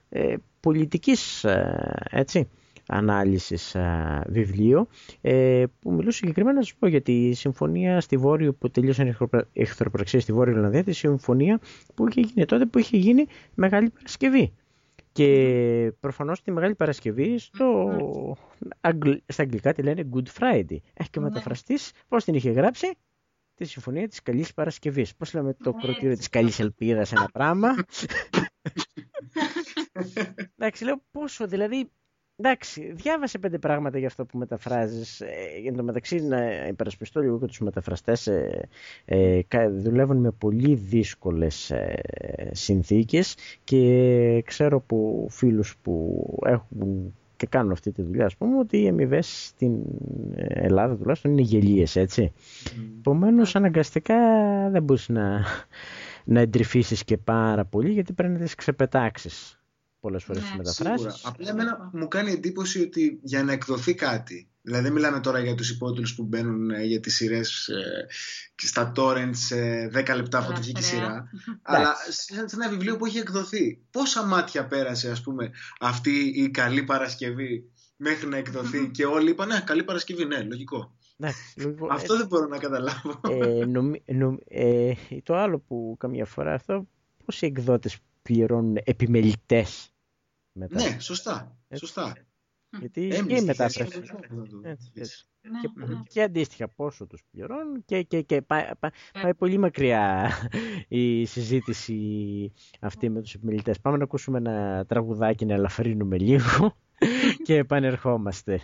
ε, πολιτικής ε, έτσι, ανάλυσης ε, βιβλίο ε, που μιλούσε συγκεκριμένα να σας πω για τη συμφωνία στη Βόρειο που τελείωσαν οι εχθροπρα- εχθροπραξίες στη Βόρεια Ιρλανδία τη συμφωνία που είχε γίνει τότε που είχε γίνει Μεγάλη Παρασκευή και προφανώς τη Μεγάλη Παρασκευή στο... αγγλ- στα αγγλικά τη λένε Good Friday ε, και ο Ναι. μεταφραστής πώς την είχε γράψει; Τη συμφωνία της Καλής Παρασκευής πώς λέμε το Ναι, κροτήριο έτσι. της Καλής Ελπίδας ένα πράγμα; Εντάξει, λέω πόσο, δηλαδή. Εντάξει, διάβασε πέντε πράγματα για αυτό που μεταφράζεις. Ε, εν τω μεταξύ να υπερασπιστώ λίγο και τους μεταφραστές. Ε, ε, κα- δουλεύουν με πολύ δύσκολες ε, συνθήκες και ξέρω από φίλους που έχουν και κάνουν αυτή τη δουλειά, ας πούμε, ότι οι αμοιβές στην Ελλάδα τουλάχιστον είναι γελίες, έτσι. Επομένως, αναγκαστικά δεν μπορείς να, να εντρυφήσεις και πάρα πολύ γιατί πρέπει να τις ξεπετάξεις πολλές φορές Ναι, τις Σίγουρα. μεταφράσεις. Απλά εμένα μου κάνει εντύπωση ότι για να εκδοθεί κάτι, δηλαδή δεν μιλάμε τώρα για τους υπότιτλους που μπαίνουν ε, για τις σειρές ε, και στα torrents σε 10 λεπτά από τη βγήκε η Ελευθερία. σειρά, αλλά σε σε ένα βιβλίο που έχει εκδοθεί. Πόσα μάτια πέρασε ας πούμε αυτή η καλή Παρασκευή μέχρι να εκδοθεί και όλοι είπαν ναι, καλή Παρασκευή, ναι, λογικό. Εντάξει, λίγο, Αυτό δεν μπορώ να καταλάβω. ε, νομι- νομ- ε, το άλλο που καμιά φορά αυτό, πόσοι εκδότες πληρώνουν επιμελητές; Μετά. ναι, σωστά, Έτσι. σωστά. Γιατί Έμεινε και η στη μετάφραση. θέση του εκδότου. Έτσι, έτσι. Ναι, Και, ναι. και αντίστοιχα πόσο τους πληρώνουν και, και, και πάει, πάει- πάει πολύ μακριά η συζήτηση αυτή με τους επιμελητές. Πάμε να ακούσουμε ένα τραγουδάκι να ελαφρύνουμε λίγο και επανερχόμαστε.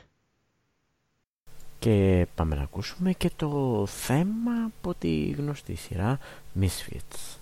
Και πάμε να ακούσουμε και το θέμα από τη γνωστή σειρά Misfits.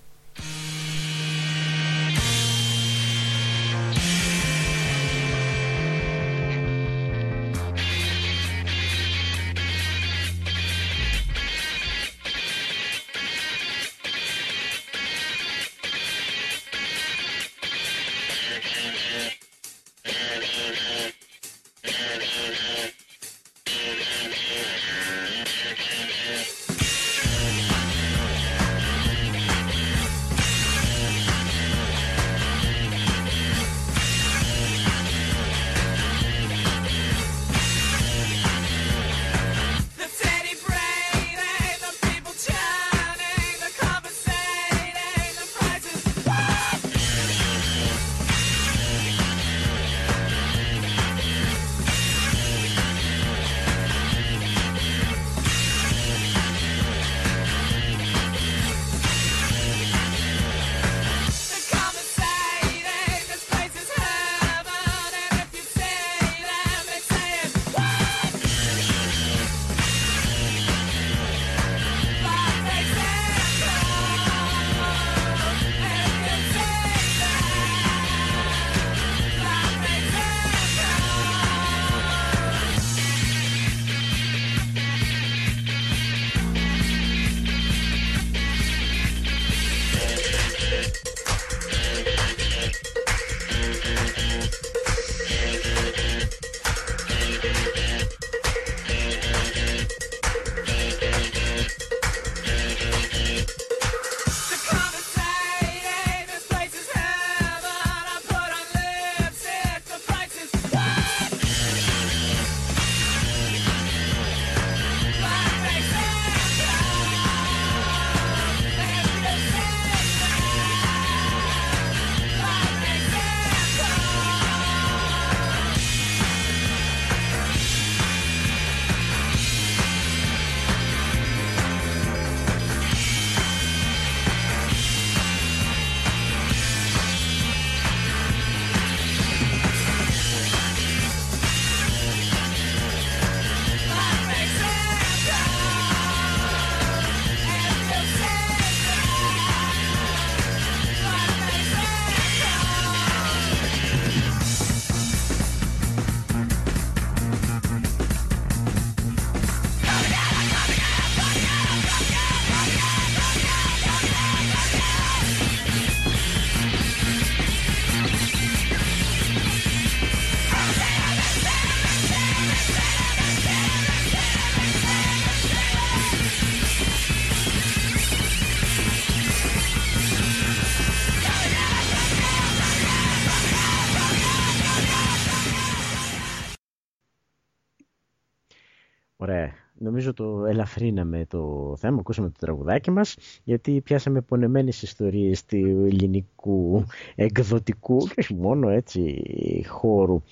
Ελαφρύναμε το θέμα, ακούσαμε το τραγουδάκι μας, γιατί πιάσαμε πονεμένες ιστορίες του ελληνικού εκδοτικού και όχι μόνο έτσι χώρου.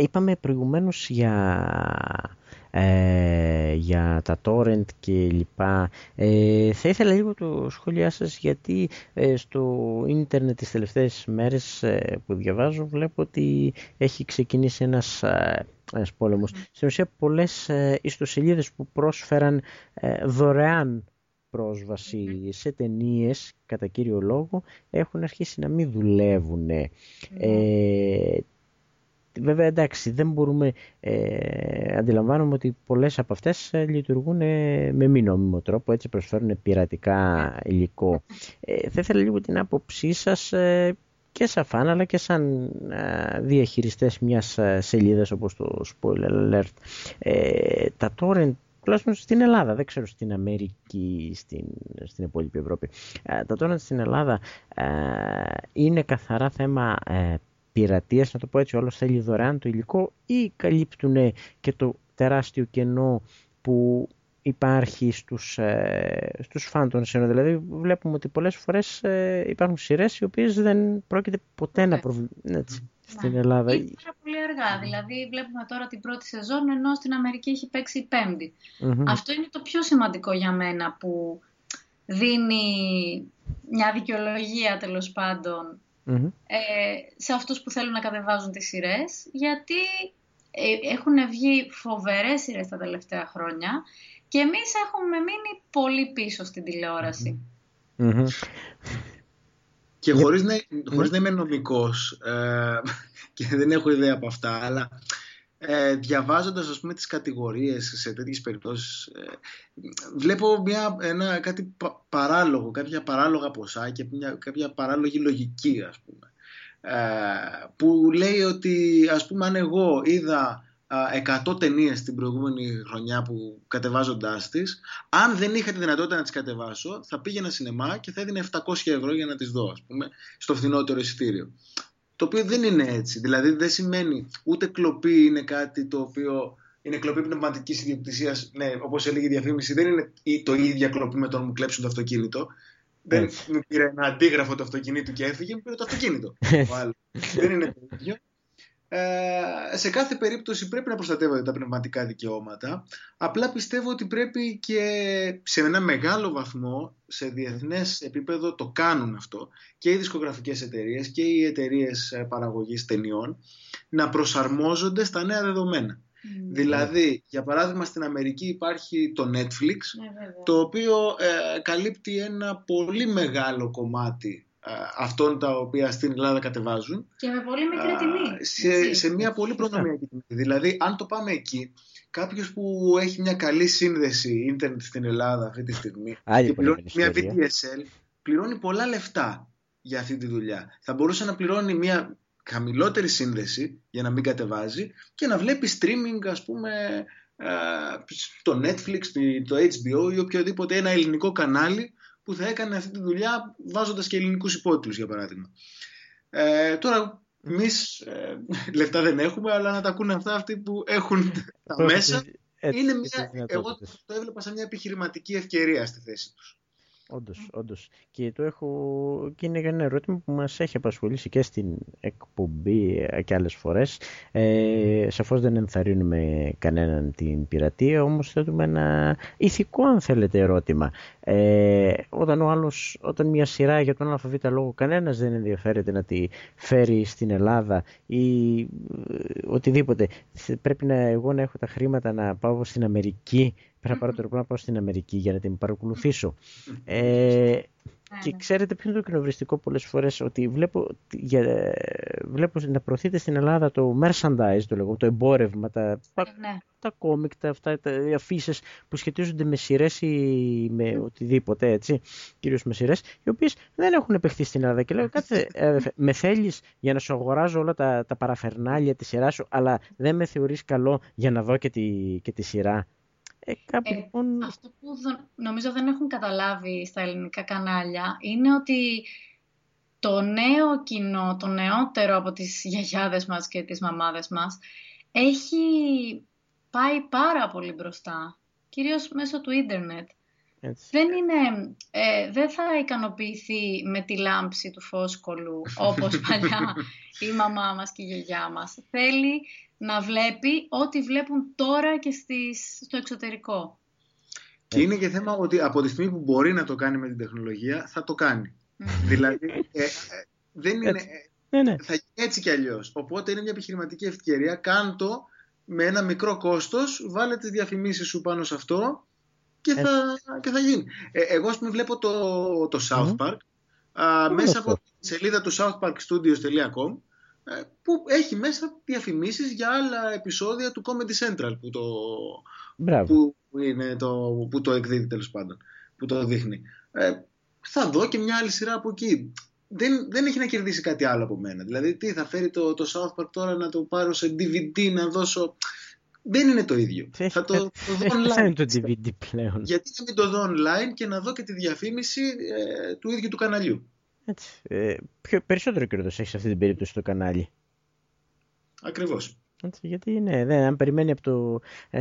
Είπαμε προηγουμένως για ε, για τα torrent και λοιπά. Ε, θα ήθελα λίγο το σχόλιά σας γιατί ε, στο ίντερνετ τις τελευταίες μέρες ε, που διαβάζω βλέπω ότι έχει ξεκινήσει ένας, ένας πόλεμος. Mm. Στην ουσία πολλές ιστοσελίδες που πρόσφεραν δωρεάν πρόσβαση σε ταινίες κατά κύριο λόγο έχουν αρχίσει να μην δουλεύουν. Ε, Βέβαια εντάξει δεν μπορούμε, ε, αντιλαμβάνομαι ότι πολλές από αυτές ε, λειτουργούν ε, με μη νόμιμο τρόπο, έτσι προσφέρουν πειρατικά υλικό. Ε, θα ήθελα λίγο την άποψή σας ε, και σαν φαν αλλά και σαν διαχειριστές μιας σελίδας όπως το Spoiler Alert. τα torrent τουλάχιστον στην Ελλάδα, δεν ξέρω στην Αμερική, στην, στην υπόλοιπη Ευρώπη. τα torrent στην Ελλάδα είναι καθαρά θέμα πειρατείας, να το πω έτσι, όλο θέλει δωρεάν το υλικό ή καλύπτουν και το τεράστιο κενό που υπάρχει στους, ε, στους φαν των Δηλαδή βλέπουμε ότι πολλές φορές ε, υπάρχουν σειρές οι οποίες δεν πρόκειται ποτέ να προβληθούν στην Ελλάδα. Είναι πάρα πολύ αργά. Δηλαδή βλέπουμε τώρα την πρώτη σεζόν ενώ στην Αμερική έχει παίξει η πεμπτη Αυτό είναι το πιο σημαντικό για μένα που δίνει μια δικαιολογία τέλος πάντων ε, σε αυτούς που θέλουν να κατεβάζουν τις σειρές, γιατί ε, έχουν βγει φοβερές σειρές τα τελευταία χρόνια και εμείς έχουμε μείνει πολύ πίσω στην τηλεοραση Και χωρίς να, χωρίς να είμαι νομικός ε, και δεν έχω ιδέα από αυτά, αλλά ε, διαβάζοντας ας πούμε τις κατηγορίες σε τέτοιες περιπτώσεις ε, βλέπω μια, ένα, κάτι παράλογο, κάποια παράλογα ποσά και μια, κάποια παράλογη λογική ας πούμε. Ε, που λέει ότι ας πούμε αν εγώ είδα 100 ταινίες την προηγούμενη χρονιά που κατεβάζοντάς τις αν δεν είχα τη δυνατότητα να τις κατεβάσω θα πήγαινα σινεμά και θα έδινε 700 ευρώ για να τις δω ας πούμε, στο φθηνότερο εισιτήριο το οποίο δεν είναι έτσι. Δηλαδή δεν σημαίνει ούτε κλοπή είναι κάτι το οποίο είναι κλοπή πνευματικής ιδιοκτησίας. Ναι, όπως έλεγε η διαφήμιση, δεν είναι το ίδιο κλοπή με το να μου κλέψουν το αυτοκίνητο. Δεν μου πήρε ένα αντίγραφο του αυτοκινήτου και έφυγε, μου πήρε το αυτοκίνητο. δεν είναι το ίδιο. Ε, σε κάθε περίπτωση πρέπει να προστατεύονται τα πνευματικά δικαιώματα. Απλά πιστεύω ότι πρέπει και σε ένα μεγάλο βαθμό σε διεθνές επίπεδο το κάνουν αυτό και οι δισκογραφικές εταιρείες και οι εταιρείες ε, παραγωγής ταινιών να προσαρμόζονται στα νέα δεδομένα. Δηλαδή, για παράδειγμα στην Αμερική υπάρχει το Netflix, ναι, το οποίο ε, καλύπτει ένα πολύ μεγάλο κομμάτι ε, αυτών τα οποία στην Ελλάδα κατεβάζουν. Και με πολύ μικρή τιμή. Σε, σε μια πολύ προνομιακή τιμή. Δηλαδή, αν το πάμε εκεί, κάποιος που έχει μια καλή σύνδεση ίντερνετ στην Ελλάδα αυτή τη στιγμή και πληρώνει μια VDSL, πληρώνει πολλά λεφτά για αυτή τη δουλειά. Θα μπορούσε να πληρώνει μια χαμηλότερη σύνδεση για να μην κατεβάζει και να βλέπει streaming, ας πούμε, ε, το Netflix, το HBO ή οποιοδήποτε ένα ελληνικό κανάλι που θα έκανε αυτή τη δουλειά βάζοντας και ελληνικούς υπότιτλους για παράδειγμα. Ε, τώρα εμείς ε, λεφτά δεν έχουμε, αλλά να τα ακούνε αυτά αυτοί που έχουν τα μέσα. είναι μια, εγώ το έβλεπα σαν μια επιχειρηματική ευκαιρία στη θέση τους. Όντως, όντως. Και το έχω. και είναι ένα ερώτημα που μας έχει απασχολήσει και στην εκπομπή και άλλες φορές. Ε, Σαφώς δεν ενθαρρύνουμε κανέναν την πειρατεία, όμως θέτουμε ένα ηθικό, αν θέλετε, ερώτημα. Ε, όταν, ο άλλος, όταν μια σειρά για τον ΑΒ λόγο κανένας δεν ενδιαφέρεται να τη φέρει στην Ελλάδα ή ε, οτιδήποτε, πρέπει να, εγώ να έχω τα χρήματα να πάω στην Αμερική Πρέπει να πάρω το αεροπλάνο να πάω στην Αμερική για να την παρακολουθήσω. Ε, και ξέρετε ποιο είναι το κοινοβριστικό πολλές φορές ότι βλέπω, για, βλέπω να προωθείται στην Ελλάδα το merchandise, το, λέγω, το εμπόρευμα, τα, ναι. τα κόμικ, τα, αυτά, τα αφήσεις που σχετίζονται με σειρές ή με οτιδήποτε έτσι, κυρίως με σειρές, οι οποίες δεν έχουν επεχθεί στην Ελλάδα και λέω κάτι, ε, με θέλεις για να σου αγοράζω όλα τα, τα παραφερνάλια τη σειρά σου, αλλά δεν με θεωρείς καλό για να δω και τη, και τη σειρά. Ε, ε, λοιπόν... Αυτό που νομίζω δεν έχουν καταλάβει στα ελληνικά κανάλια είναι ότι το νέο κοινό, το νεότερο από τις γιαγιάδες μας και τις μαμάδες μας έχει πάει πάρα πολύ μπροστά. κυρίως μέσω του ίντερνετ. Έτσι. Δεν, είναι, ε, δεν θα ικανοποιηθεί με τη λάμψη του φόσκολου όπως παλιά η μαμά μας και η γιαγιά μας. Θέλει να βλέπει ό,τι βλέπουν τώρα και στις, στο εξωτερικό. Και είναι και θέμα ότι από τη στιγμή που μπορεί να το κάνει με την τεχνολογία, θα το κάνει. δηλαδή, ε, ε, δεν είναι, Έτσι. Ναι, ναι. θα γίνει έτσι κι αλλιώς. Οπότε είναι μια επιχειρηματική ευκαιρία. Κάντο με ένα μικρό κόστος, βάλε τις διαφημίσεις σου πάνω σε αυτό και θα, και θα γίνει. Ε, εγώ, ας πούμε, βλέπω το, το South Μμμ. Park α, είναι μέσα αυτό; από τη σελίδα του southparkstudios.com ε, που έχει μέσα διαφημίσεις για άλλα επεισόδια του Comedy Central που το, Μπράβο. που, είναι το, που το εκδίδει τέλος πάντων, που το δείχνει. Ε, θα δω και μια άλλη σειρά από εκεί. Δεν, δεν έχει να κερδίσει κάτι άλλο από μένα. Δηλαδή, τι θα φέρει το, το South Park τώρα να το πάρω σε DVD, να δώσω. Δεν είναι το ίδιο. Έχει θα το, πε- το δω έχει πεθάνει online. το DVD πλέον. Γιατί να μην το δω online και να δω και τη διαφήμιση ε, του ίδιου του καναλιού. Έτσι. Ε, πιο, περισσότερο κέρδος έχει σε αυτή την περίπτωση το κανάλι. Ακριβώς. Έτσι, γιατί ναι, δεν, αν περιμένει από το, ε,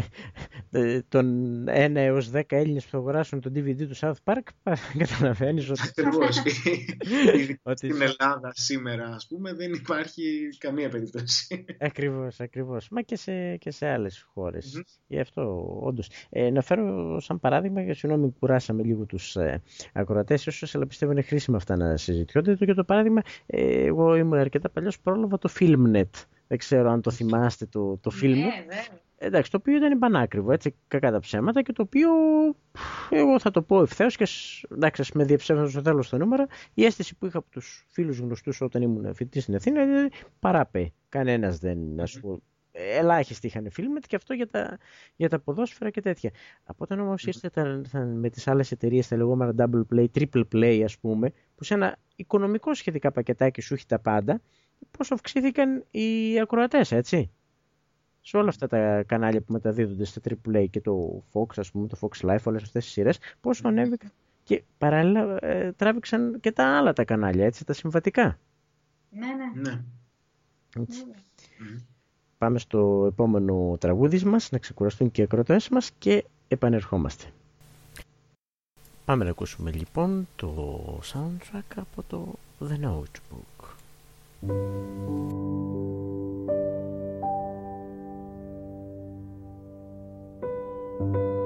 ε, τον 1 έως 10 Έλληνες που θα αγοράσουν το DVD του South Park, καταλαβαίνεις ότι, Ακριβώς. Ειδικά ότι Στην Ελλάδα σήμερα, ας πούμε, δεν υπάρχει καμία περίπτωση. Ακριβώς, ακριβώς. Μα και σε, και σε άλλες χώρες. Μμμ. Γι' αυτό, όντως. Ε, να φέρω σαν παράδειγμα, για συγγνώμη που κουράσαμε λίγο τους ε, ακροατές, ίσως, αλλά πιστεύω είναι χρήσιμο αυτά να συζητιόνται. Το, για το παράδειγμα, ε, εγώ ήμουν αρκετά παλιός, πρόλαβα το Filmnet. Δεν ξέρω αν το θυμάστε το, το Filmnet. Ναι, βέβαια. Εντάξει, το οποίο ήταν πανάκριβο, έτσι, κακά τα ψέματα και το οποίο, εγώ θα το πω ευθέως και σ- εντάξει, ας με διαψεύσω όσο θέλω στο νούμερο, η αίσθηση που είχα από τους φίλους γνωστούς όταν ήμουν φοιτητής στην Αθήνα ήταν παράπε. Κανένας δεν, ας πω, ελάχιστοι είχαν Filmnet και αυτό για τα, για τα ποδόσφαιρα και τέτοια. Από όταν όμως ήρθε τα, τα- με τις άλλες εταιρείες, τα λεγόμενα double play, triple play ας πούμε, που σε ένα οικονομικό σχετικά πακετάκι σου έχει τα πάντα, πώς αυξήθηκαν οι ακροατές, έτσι σε όλα αυτά τα κανάλια που μεταδίδονται στα AAA και το Fox, ας πούμε, το Fox Life, όλες αυτές τις σειρές, πόσο ανέβηκαν και παράλληλα ε, τράβηξαν και τα άλλα τα κανάλια, έτσι, τα συμβατικά. Ναι, ναι. Ναι. Έτσι. βέβαια. Πάμε στο επόμενο τραγούδι μας, να ξεκουραστούν και οι ακροτές μας και επανερχόμαστε. Πάμε να ακούσουμε λοιπόν το soundtrack από το The Notebook. thank you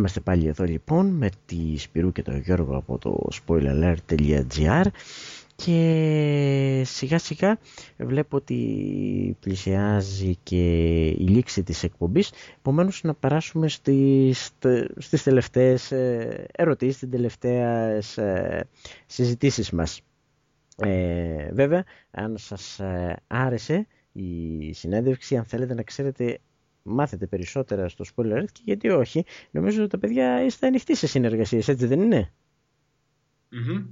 είμαστε πάλι εδώ λοιπόν με τη Σπυρού και τον Γιώργο από το spoileralert.gr και σιγά σιγά βλέπω ότι πλησιάζει και η λήξη της εκπομπής επομένως να περάσουμε στις, στις τελευταίες ε, ερωτήσεις, στις τελευταίες ε, συζητήσεις μας. Ε, βέβαια, αν σας ε, άρεσε η συνέντευξη, αν θέλετε να ξέρετε μάθετε περισσότερα στο Spoiler και γιατί όχι, νομίζω ότι τα παιδιά είστε ανοιχτοί σε συνεργασίες, έτσι δεν είναι;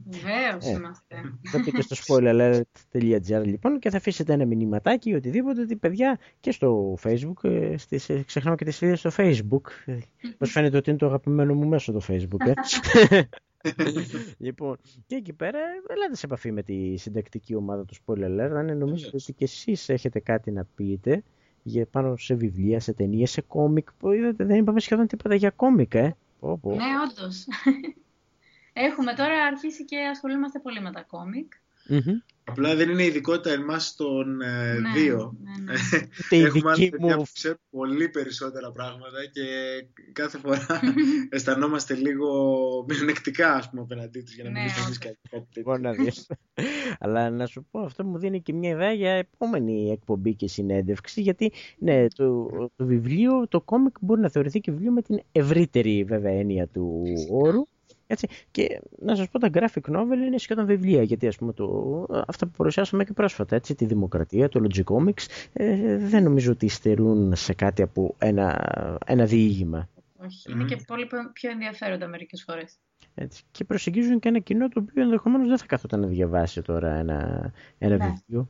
Βεβαίως ε, είμαστε. Θα μπείτε στο spoileralert.gr λοιπόν και θα αφήσετε ένα μηνυματάκι ή οτιδήποτε ότι παιδιά και στο facebook, ε, στις, ε, ξεχνάω και τις σελίδες στο facebook. Πώς φαίνεται ότι είναι το αγαπημένο μου μέσο το facebook. Ε. λοιπόν, και εκεί πέρα ελάτε σε επαφή με τη συντακτική ομάδα του Spoiler Alert. Αν νομίζετε ότι και εσείς έχετε κάτι να πείτε για πάνω σε βιβλία, σε ταινίες, σε κόμικ. Που είδατε, δεν είπαμε σχεδόν τίποτα για κόμικ, ε. Πω, πω. Ναι, όντως. Έχουμε τώρα αρχίσει και ασχολούμαστε πολύ με τα κόμικ. Απλά δεν είναι ειδικότητα εμάς των ε, ναι, δύο. Ναι, ναι. Έχουμε άλλα παιδιά που ξέρουν πολύ περισσότερα πράγματα και κάθε φορά αισθανόμαστε λίγο μειονεκτικά ας πούμε απέναντί τους για να μην ναι, κάτι τέτοιο. Αλλά να σου πω, αυτό μου δίνει και μια ιδέα για επόμενη εκπομπή και συνέντευξη γιατί ναι, το, το βιβλίο, το κόμικ μπορεί να θεωρηθεί και βιβλίο με την ευρύτερη βέβαια έννοια του όρου έτσι. Και να σας πω τα graphic novel είναι σχεδόν βιβλία γιατί ας πούμε το, αυτά που παρουσιάσαμε και πρόσφατα έτσι, τη δημοκρατία, το Logic Comics ε, δεν νομίζω ότι υστερούν σε κάτι από ένα, ένα διήγημα. Όχι, είναι και πολύ πιο ενδιαφέροντα μερικές φορές. Έτσι. Και προσεγγίζουν και ένα κοινό το οποίο ενδεχομένως δεν θα καθόταν να διαβάσει τώρα ένα, ένα ναι. βιβλίο.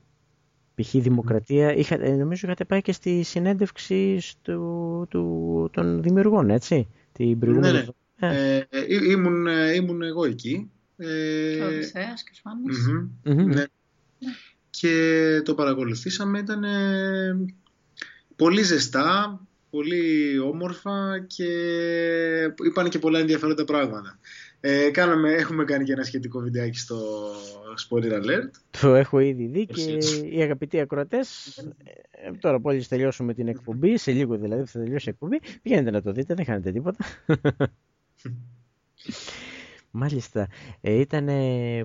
Π.χ. Δημοκρατία, είχα, ε, νομίζω είχατε πάει και στη συνέντευξη του, του, των δημιουργών, έτσι, την προηγούμενη ναι, ναι. Ε, ε, ήμουν, ε, ήμουν εγώ εκεί. Ε, και ο Οδυσσέας και ο Ναι. Και το παρακολουθήσαμε, ήταν πολύ ζεστά, πολύ όμορφα και είπαν και πολλά ενδιαφέροντα πράγματα. Ε, κάναμε, έχουμε κάνει και ένα σχετικό βιντεάκι στο Spoiler Alert. Το έχω ήδη δει και οι αγαπητοί ακροατές, τώρα που τελειώσουμε την εκπομπή, σε λίγο δηλαδή θα τελειώσει η εκπομπή, πηγαίνετε να το δείτε, δεν χάνετε τίποτα. Μάλιστα. Ε, ήταν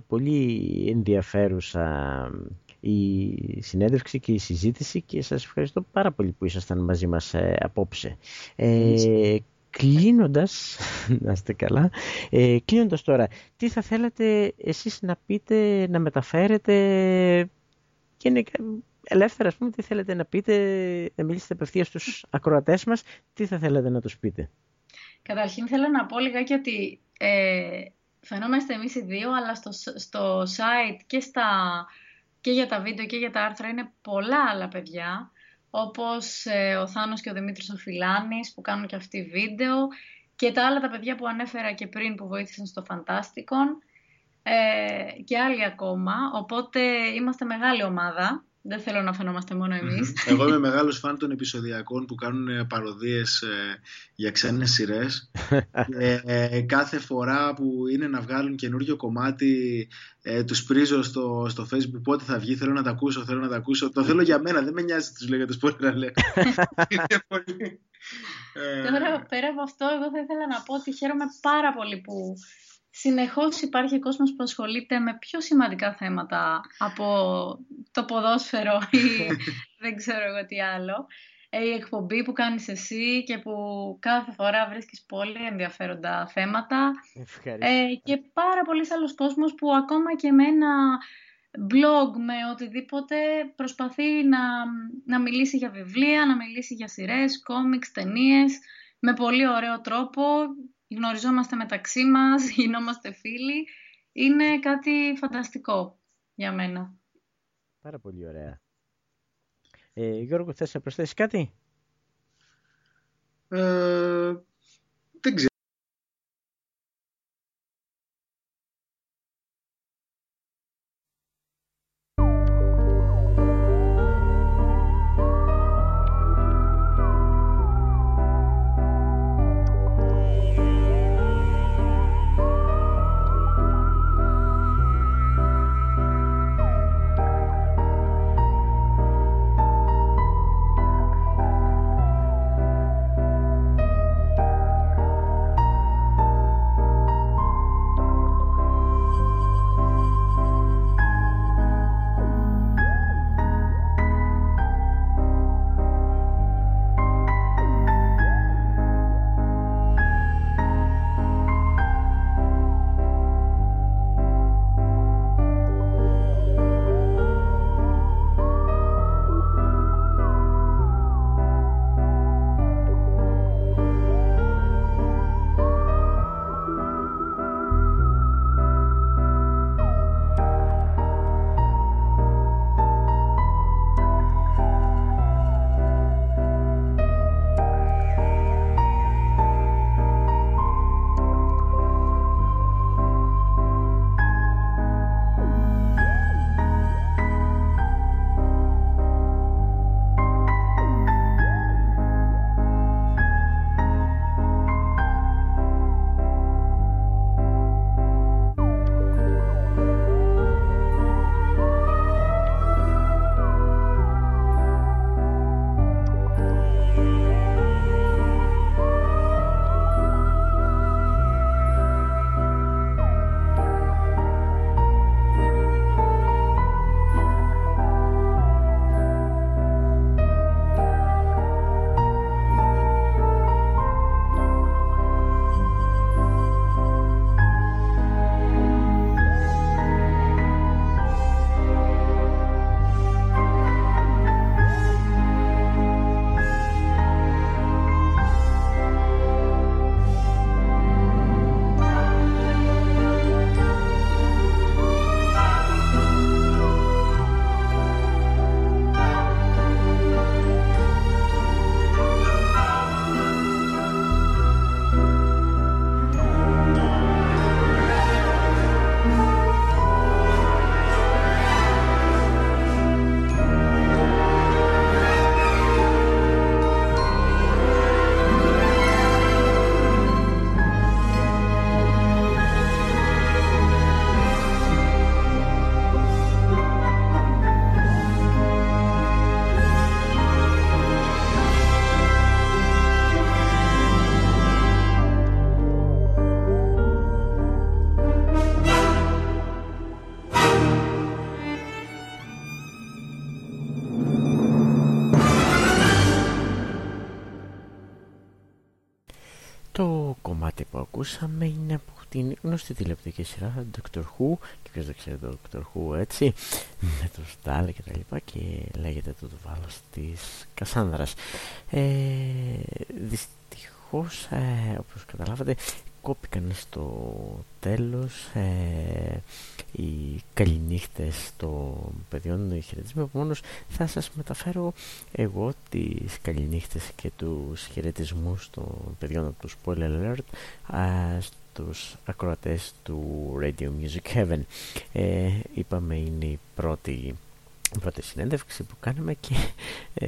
πολύ ενδιαφέρουσα η συνέντευξη και η συζήτηση και σας ευχαριστώ πάρα πολύ που ήσασταν μαζί μας ε, απόψε. Ε, κλείνοντας, να είστε καλά, ε, κλείνοντας τώρα, τι θα θέλατε εσείς να πείτε, να μεταφέρετε και είναι ελεύθερα ας πούμε τι θέλετε να πείτε, να μιλήσετε απευθείας στους ακροατές μας, τι θα θέλατε να τους πείτε; Καταρχήν θέλω να πω λιγάκι ότι ε, φαινόμαστε εμείς οι δύο, αλλά στο, στο site και, στα, και για τα βίντεο και για τα άρθρα είναι πολλά άλλα παιδιά, όπως ε, ο Θάνος και ο Δημήτρης ο Φιλάνης που κάνουν και αυτοί βίντεο και τα άλλα τα παιδιά που ανέφερα και πριν που βοήθησαν στο Φαντάστικον ε, και άλλοι ακόμα, οπότε είμαστε μεγάλη ομάδα δεν θέλω να φαινόμαστε μόνο εμείς. Εγώ είμαι μεγάλος φαν των επεισοδιακών που κάνουν ε, παροδίες ε, για ξένες σειρές. και, ε, κάθε φορά που είναι να βγάλουν καινούριο κομμάτι ε, τους πρίζω στο, στο facebook πότε θα βγει, θέλω να τα ακούσω, θέλω να τα ακούσω. Το θέλω για μένα, δεν με νοιάζει τους λέω για το spoiler λέει. Τώρα πέρα από αυτό, εγώ θα ήθελα να πω ότι χαίρομαι πάρα πολύ που συνεχώς υπάρχει κόσμος που ασχολείται με πιο σημαντικά θέματα από το ποδόσφαιρο ή δεν ξέρω εγώ τι άλλο. Ε, η εκπομπή που κάνεις εσύ και που κάθε φορά βρίσκεις πολύ ενδιαφέροντα θέματα. Ε, και πάρα πολλοί άλλος κόσμος που ακόμα και με ένα blog, με οτιδήποτε, προσπαθεί να, να μιλήσει για βιβλία, να μιλήσει για σειρές, κόμιξ, ταινίες, με πολύ ωραίο τρόπο γνωριζόμαστε μεταξύ μας, γινόμαστε φίλοι. Είναι κάτι φανταστικό για μένα. Πάρα πολύ ωραία. Ε, Γιώργο, θες να προσθέσεις κάτι; Ε, δεν ξέρω. Ακούσαμε είναι από την γνωστή τηλεοπτική σειρά Dr. Who και ποιος δεν ξέρει το Dr. Who έτσι με το Στάλ και τα λοιπά και λέγεται το βάλος της Κασάνδρας ε, δυστυχώς ε, όπως καταλάβατε κόπηκαν στο τέλος ε, οι καληνύχτες των παιδιών οι χαιρετισμοί επομένως θα σας μεταφέρω εγώ τις καληνύχτες και τους χαιρετισμούς των παιδιών από το Spoiler Alert α, στους ακροατές του Radio Music Heaven. Ε, είπαμε είναι η πρώτη πρώτη συνέντευξη που κάναμε και ε,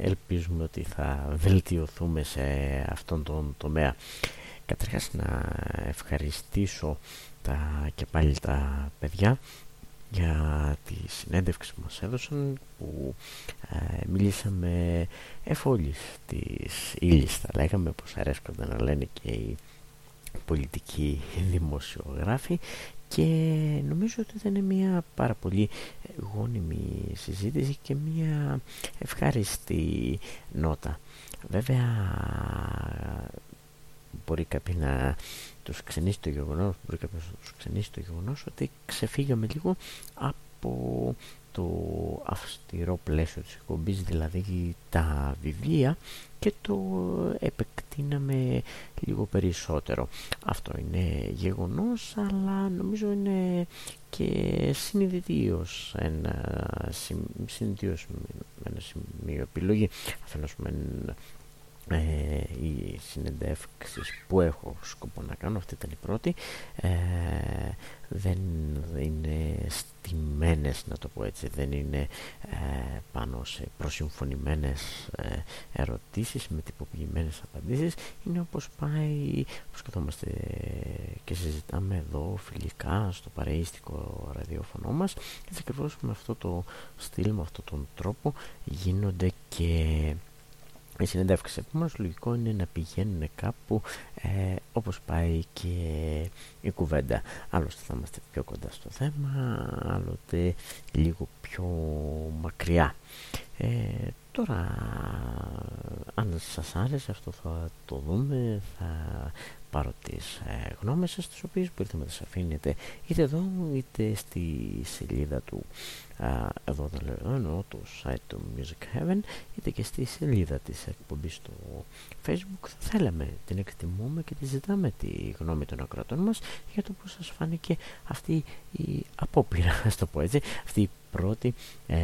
ελπίζουμε ότι θα βελτιωθούμε σε αυτόν τον τομέα Καταρχάς να ευχαριστήσω τα, και πάλι τα παιδιά για τη συνέντευξη που μας έδωσαν που ε, μιλήσαμε εφόλης της ύλης θα λέγαμε πως αρέσκονται να λένε και οι πολιτικοί δημοσιογράφοι. Και νομίζω ότι ήταν μια πάρα πολύ γόνιμη συζήτηση και μια ευχάριστη νότα. Βέβαια μπορεί κάποιοι να τους ξενήσει το γεγονός, μπορεί κάποιος να τους ξενήσει το γεγονός ότι ξεφύγαμε λίγο από το αυστηρό πλαίσιο της εκπομπής, δηλαδή τα βιβλία και το επεκτείναμε λίγο περισσότερο. Αυτό είναι γεγονός, αλλά νομίζω είναι και συνειδητίως ένα, συνειδητίως ένα σημείο επιλογή. Αφενός με ε, οι συνεντεύξεις που έχω σκοπό να κάνω αυτή ήταν η πρώτη ε, δεν είναι στημένες να το πω έτσι. Δεν είναι ε, πάνω σε προσυμφωνημένες ε, ερωτήσεις με τυποποιημένες απαντήσεις. Είναι όπως πάει όπως καθόμαστε και συζητάμε εδώ φιλικά στο παρεΐστικο ραδιόφωνο μας. Και ακριβώς με αυτό το στυλ με αυτόν τον τρόπο γίνονται και η συνέντευξη επομένως λογικό είναι να πηγαίνουν κάπου ε, όπως πάει και η κουβέντα. Άλλωστε θα είμαστε πιο κοντά στο θέμα άλλοτε λίγο πιο μακριά ε, τώρα αν σας άρεσε αυτό θα το δούμε. Θα πάρω τις ε, γνώμες σας τις οποίες μπορείτε να τις αφήνετε είτε εδώ είτε στη σελίδα του εδώ το λέω εννοώ το site του Music Heaven είτε και στη σελίδα της εκπομπής στο facebook. Θα θέλαμε την εκτιμούμε και τη ζητάμε τη γνώμη των ακροατών μας για το πώς σας φάνηκε αυτή η απόπειρα το πω έτσι αυτή η πρώτη ε,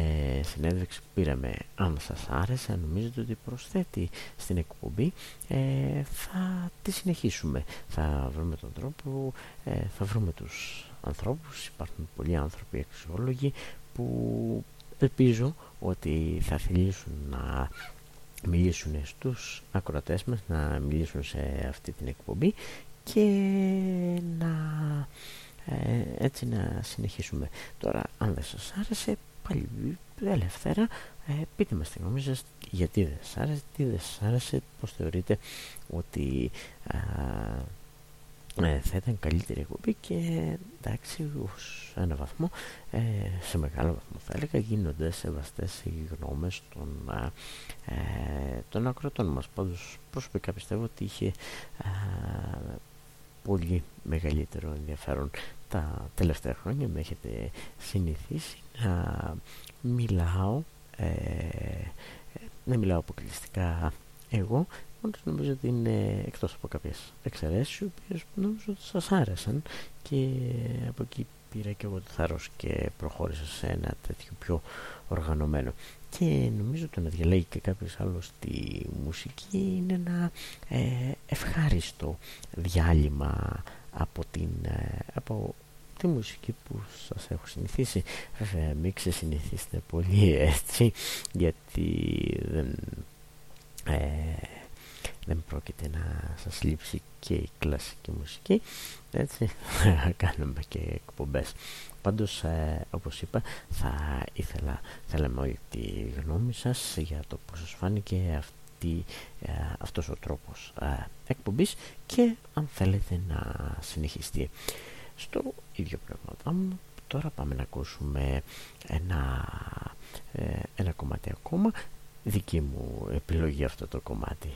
συνέντευξη που πήραμε. Αν σας άρεσε αν νομίζετε ότι προσθέτει στην εκπομπή. Ε, θα τη συνεχίσουμε. Θα βρούμε τον τρόπο ε, θα βρούμε τους ανθρώπους. Υπάρχουν πολλοί άνθρωποι αξιόλογοι που ελπίζω ότι θα θελήσουν να μιλήσουν στους ακροατές μας, να μιλήσουν σε αυτή την εκπομπή και να ε, έτσι να συνεχίσουμε. Τώρα αν δεν σας άρεσε πάλι ελεύθερα ε, πείτε μας τη γνώμη σας γιατί δεν σας άρεσε, τι δεν σας άρεσε, πώς θεωρείτε ότι ε, θα ήταν καλύτερη εκπομπή και εντάξει ως ένα βαθμό ε, σε μεγάλο βαθμό θα έλεγα γίνονται σεβαστές οι γνώμες των, ε, των ακροτών μας πάντως προσωπικά πιστεύω ότι είχε πολύ μεγαλύτερο ενδιαφέρον τα τελευταία χρόνια με έχετε συνηθίσει να μιλάω ε, να μιλάω αποκλειστικά εγώ Όντως νομίζω ότι είναι εκτός από κάποιες εξαιρέσεις οι οποίες νομίζω ότι σας άρεσαν και από εκεί πήρα και εγώ το θάρρος και προχώρησα σε ένα τέτοιο πιο οργανωμένο. Και νομίζω το να διαλέγει και κάποιος άλλος τη μουσική είναι ένα ε, ευχάριστο διάλειμμα από, την, ε, από τη μουσική που σας έχω συνηθίσει. Βέβαια μην ξεσυνηθίσετε πολύ έτσι γιατί δεν ε, δεν πρόκειται να σας λείψει και η κλασική μουσική έτσι κάνουμε και εκπομπές. Πάντως ε, όπως είπα θα ήθελα θέλαμε όλη τη γνώμη σας για το πώς σας φάνηκε αυτή, ε, αυτός ο τρόπος ε, εκπομπής και αν θέλετε να συνεχιστεί. Στο ίδιο πνεύμα μου τώρα πάμε να ακούσουμε ένα, ε, ένα κομμάτι ακόμα. Δική μου επιλογή αυτό το κομμάτι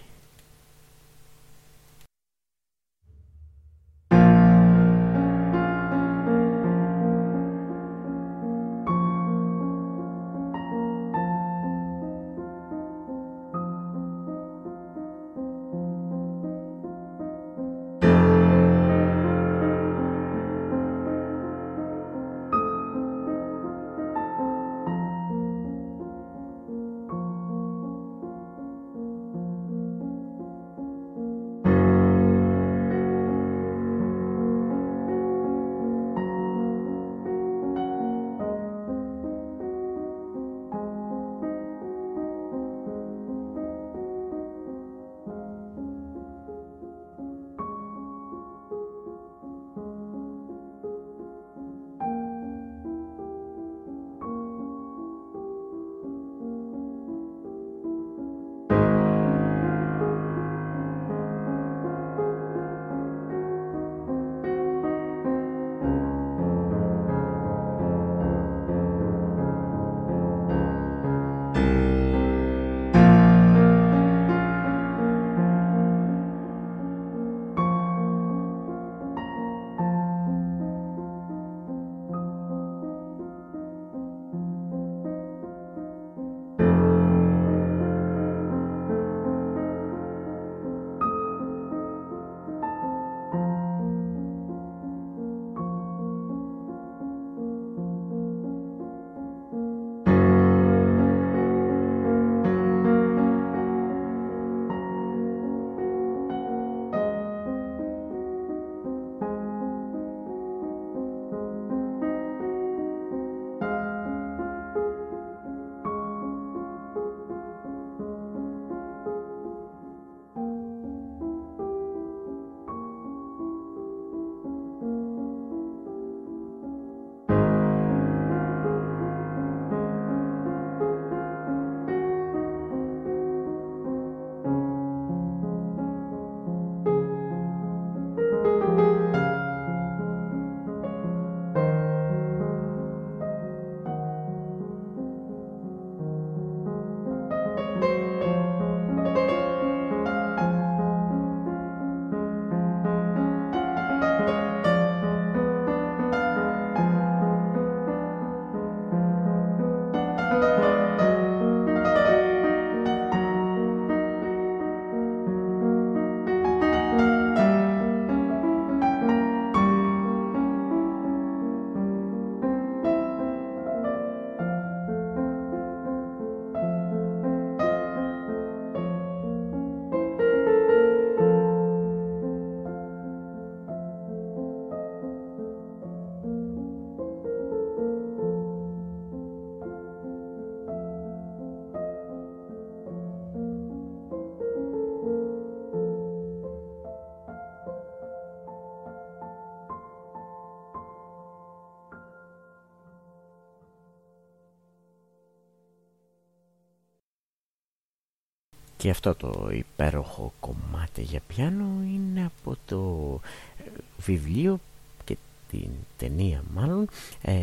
και αυτό το υπέροχο κομμάτι για πιάνο είναι από το ε, βιβλίο και την ταινία μάλλον ε,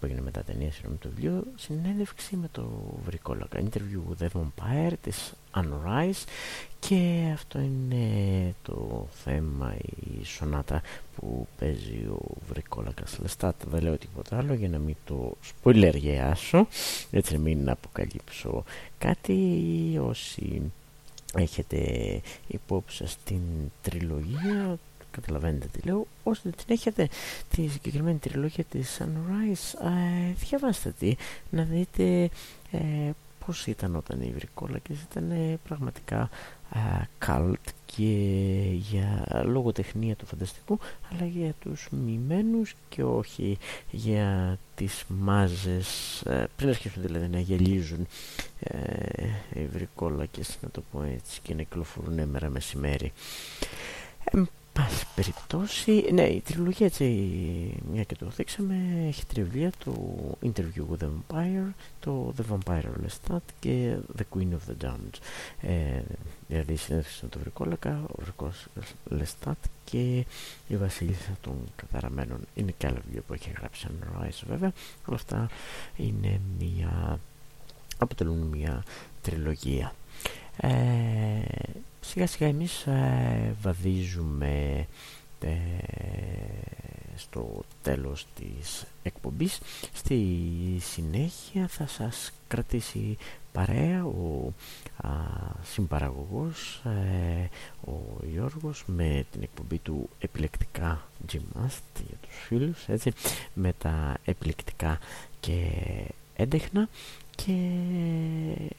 που έγινε μετά ταινία συγγνώμη το βιβλίο συνέντευξη με το βρικόλακα interview with the Vampire της Anne Rice. Και αυτό είναι το θέμα η σονάτα που παίζει ο βρικόλακας Λεστάτ δεν λέω τίποτα άλλο για να μην το σποιλεργιάσω έτσι να μην αποκαλύψω κάτι. Όσοι έχετε υπόψη σας την τριλογία καταλαβαίνετε τι λέω. Όσοι δεν την έχετε τη συγκεκριμένη τριλογία της Sunrise ε, διαβάστε τη να δείτε ε, πώς ήταν όταν οι βρικόλακες ήταν πραγματικά καλτ και για λογοτεχνία του φανταστικού αλλά για τους μημένους και όχι για τις μάζες πριν αρχίσουν δηλαδή να γελίζουν ε, οι βρικόλακες να το πω έτσι και να κυκλοφορούν μέρα μεσημέρι πάση περιπτώσει, ναι, η τριλογία έτσι, μια και το δείξαμε, έχει τρία το Interview with the Vampire, το The Vampire Lestat και The Queen of the Damned. Ε, δηλαδή η συνέντευξη με τον Βρικόλακα, ο Βρικός Lestat και η Βασίλισσα των Καταραμένων. Είναι και άλλα βιβλία που έχει γράψει σαν Rise βέβαια, όλα αυτά είναι μια, αποτελούν μια τριλογία. Ε, σιγά σιγά εμείς ε, βαδίζουμε ε, στο τέλος της εκπομπής. Στη συνέχεια θα σας κρατήσει παρέα ο α, συμπαραγωγός ε, ο Γιώργος με την εκπομπή του επιλεκτικά Gymnast για τους φίλους έτσι, με τα επιλεκτικά και έντεχνα. Και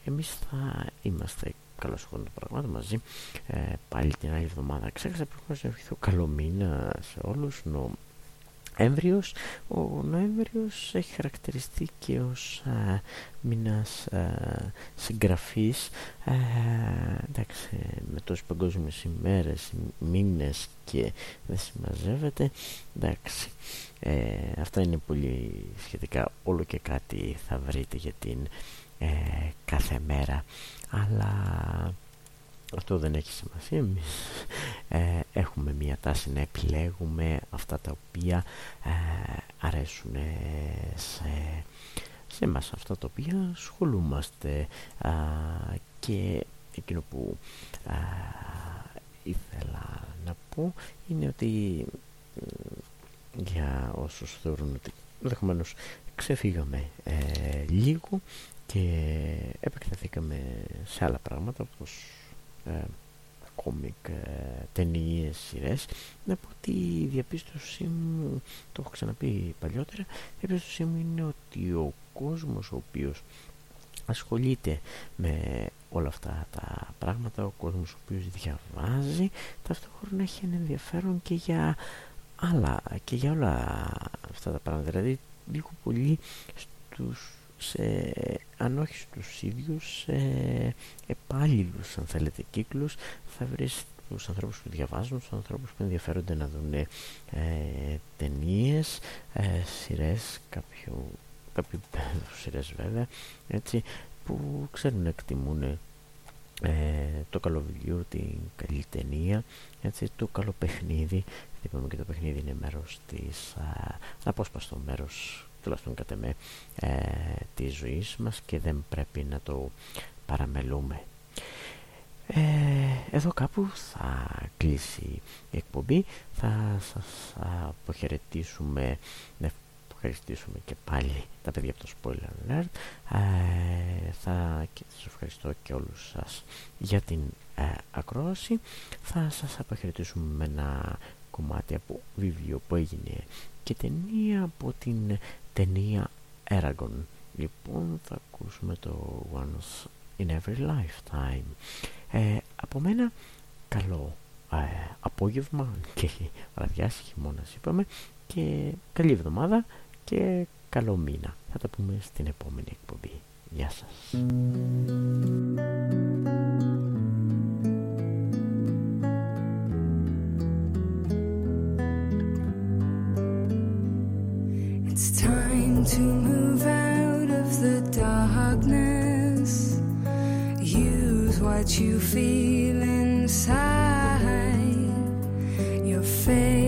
εμείς θα είμαστε καλό χρόνο το πράγμα μαζί. Ε, πάλι την άλλη εβδομάδα ξέχασα πρέπει να ευχηθώ καλό μήνα σε όλους. Νο... Νοέμβριος, ο Νοέμβριος έχει χαρακτηριστεί και ως α, μήνας α, συγγραφής. Α, εντάξει, με τόσες παγκόσμιες ημέρες, μήνες και δεν συμμαζεύεται. Εντάξει, ε, αυτά είναι πολύ σχετικά. Όλο και κάτι θα βρείτε για την ε, κάθε μέρα αλλά αυτό δεν έχει σημασία. Εμείς ε, έχουμε μια τάση να επιλέγουμε αυτά τα οποία ε, αρέσουν σε, σε μας αυτά τα οποία ασχολούμαστε και εκείνο που ήθελα να πω είναι ότι για όσους θεωρούν ότι ενδεχομένως ξεφύγαμε ε, λίγο και επεκταθήκαμε σε άλλα πράγματα όπως ε, κόμικ, ε, ταινίες, σειρές. Να πω ότι η διαπίστωσή μου το έχω ξαναπεί παλιότερα η διαπίστωσή μου είναι ότι ο κόσμος ο οποίος ασχολείται με όλα αυτά τα πράγματα ο κόσμος ο οποίος διαβάζει ταυτόχρονα έχει ένα ενδιαφέρον και για άλλα και για όλα αυτά τα πράγματα. Δηλαδή λίγο πολύ στους σε, αν όχι στους ίδιους ε, επάλληλους αν θέλετε κύκλους θα βρεις τους ανθρώπους που διαβάζουν, τους ανθρώπους που ενδιαφέρονται να δουν ε, ταινίες, ε, σειρές κάποιου, κάποιου σειρές βέβαια έτσι, που ξέρουν να εκτιμούν ε, το καλό βιβλίο, την καλή ταινία, έτσι, το καλό παιχνίδι. Είπαμε και το παιχνίδι είναι μέρος της, α, απόσπαστο μέρος τουλάχιστον κατά με ε, της ζωής μας και δεν πρέπει να το παραμελούμε. Ε, εδώ κάπου θα κλείσει η εκπομπή. Θα σας αποχαιρετήσουμε να ευχαριστήσουμε και πάλι τα παιδιά από το Spoiler Alert. Ε, θα, και σας ευχαριστώ και όλους σας για την ε, ακρόαση. Θα σας αποχαιρετήσουμε με ένα κομμάτι από βιβλίο που έγινε και ταινία από την ταινία Aragon. Λοιπόν, θα ακούσουμε το Once in Every Lifetime. Ε, από μένα, καλό ε, απόγευμα και βραδιάς χειμώνας είπαμε και καλή εβδομάδα και καλό μήνα. Θα τα πούμε στην επόμενη εκπομπή. Γεια σας. It's time to move out of the darkness. Use what you feel inside your face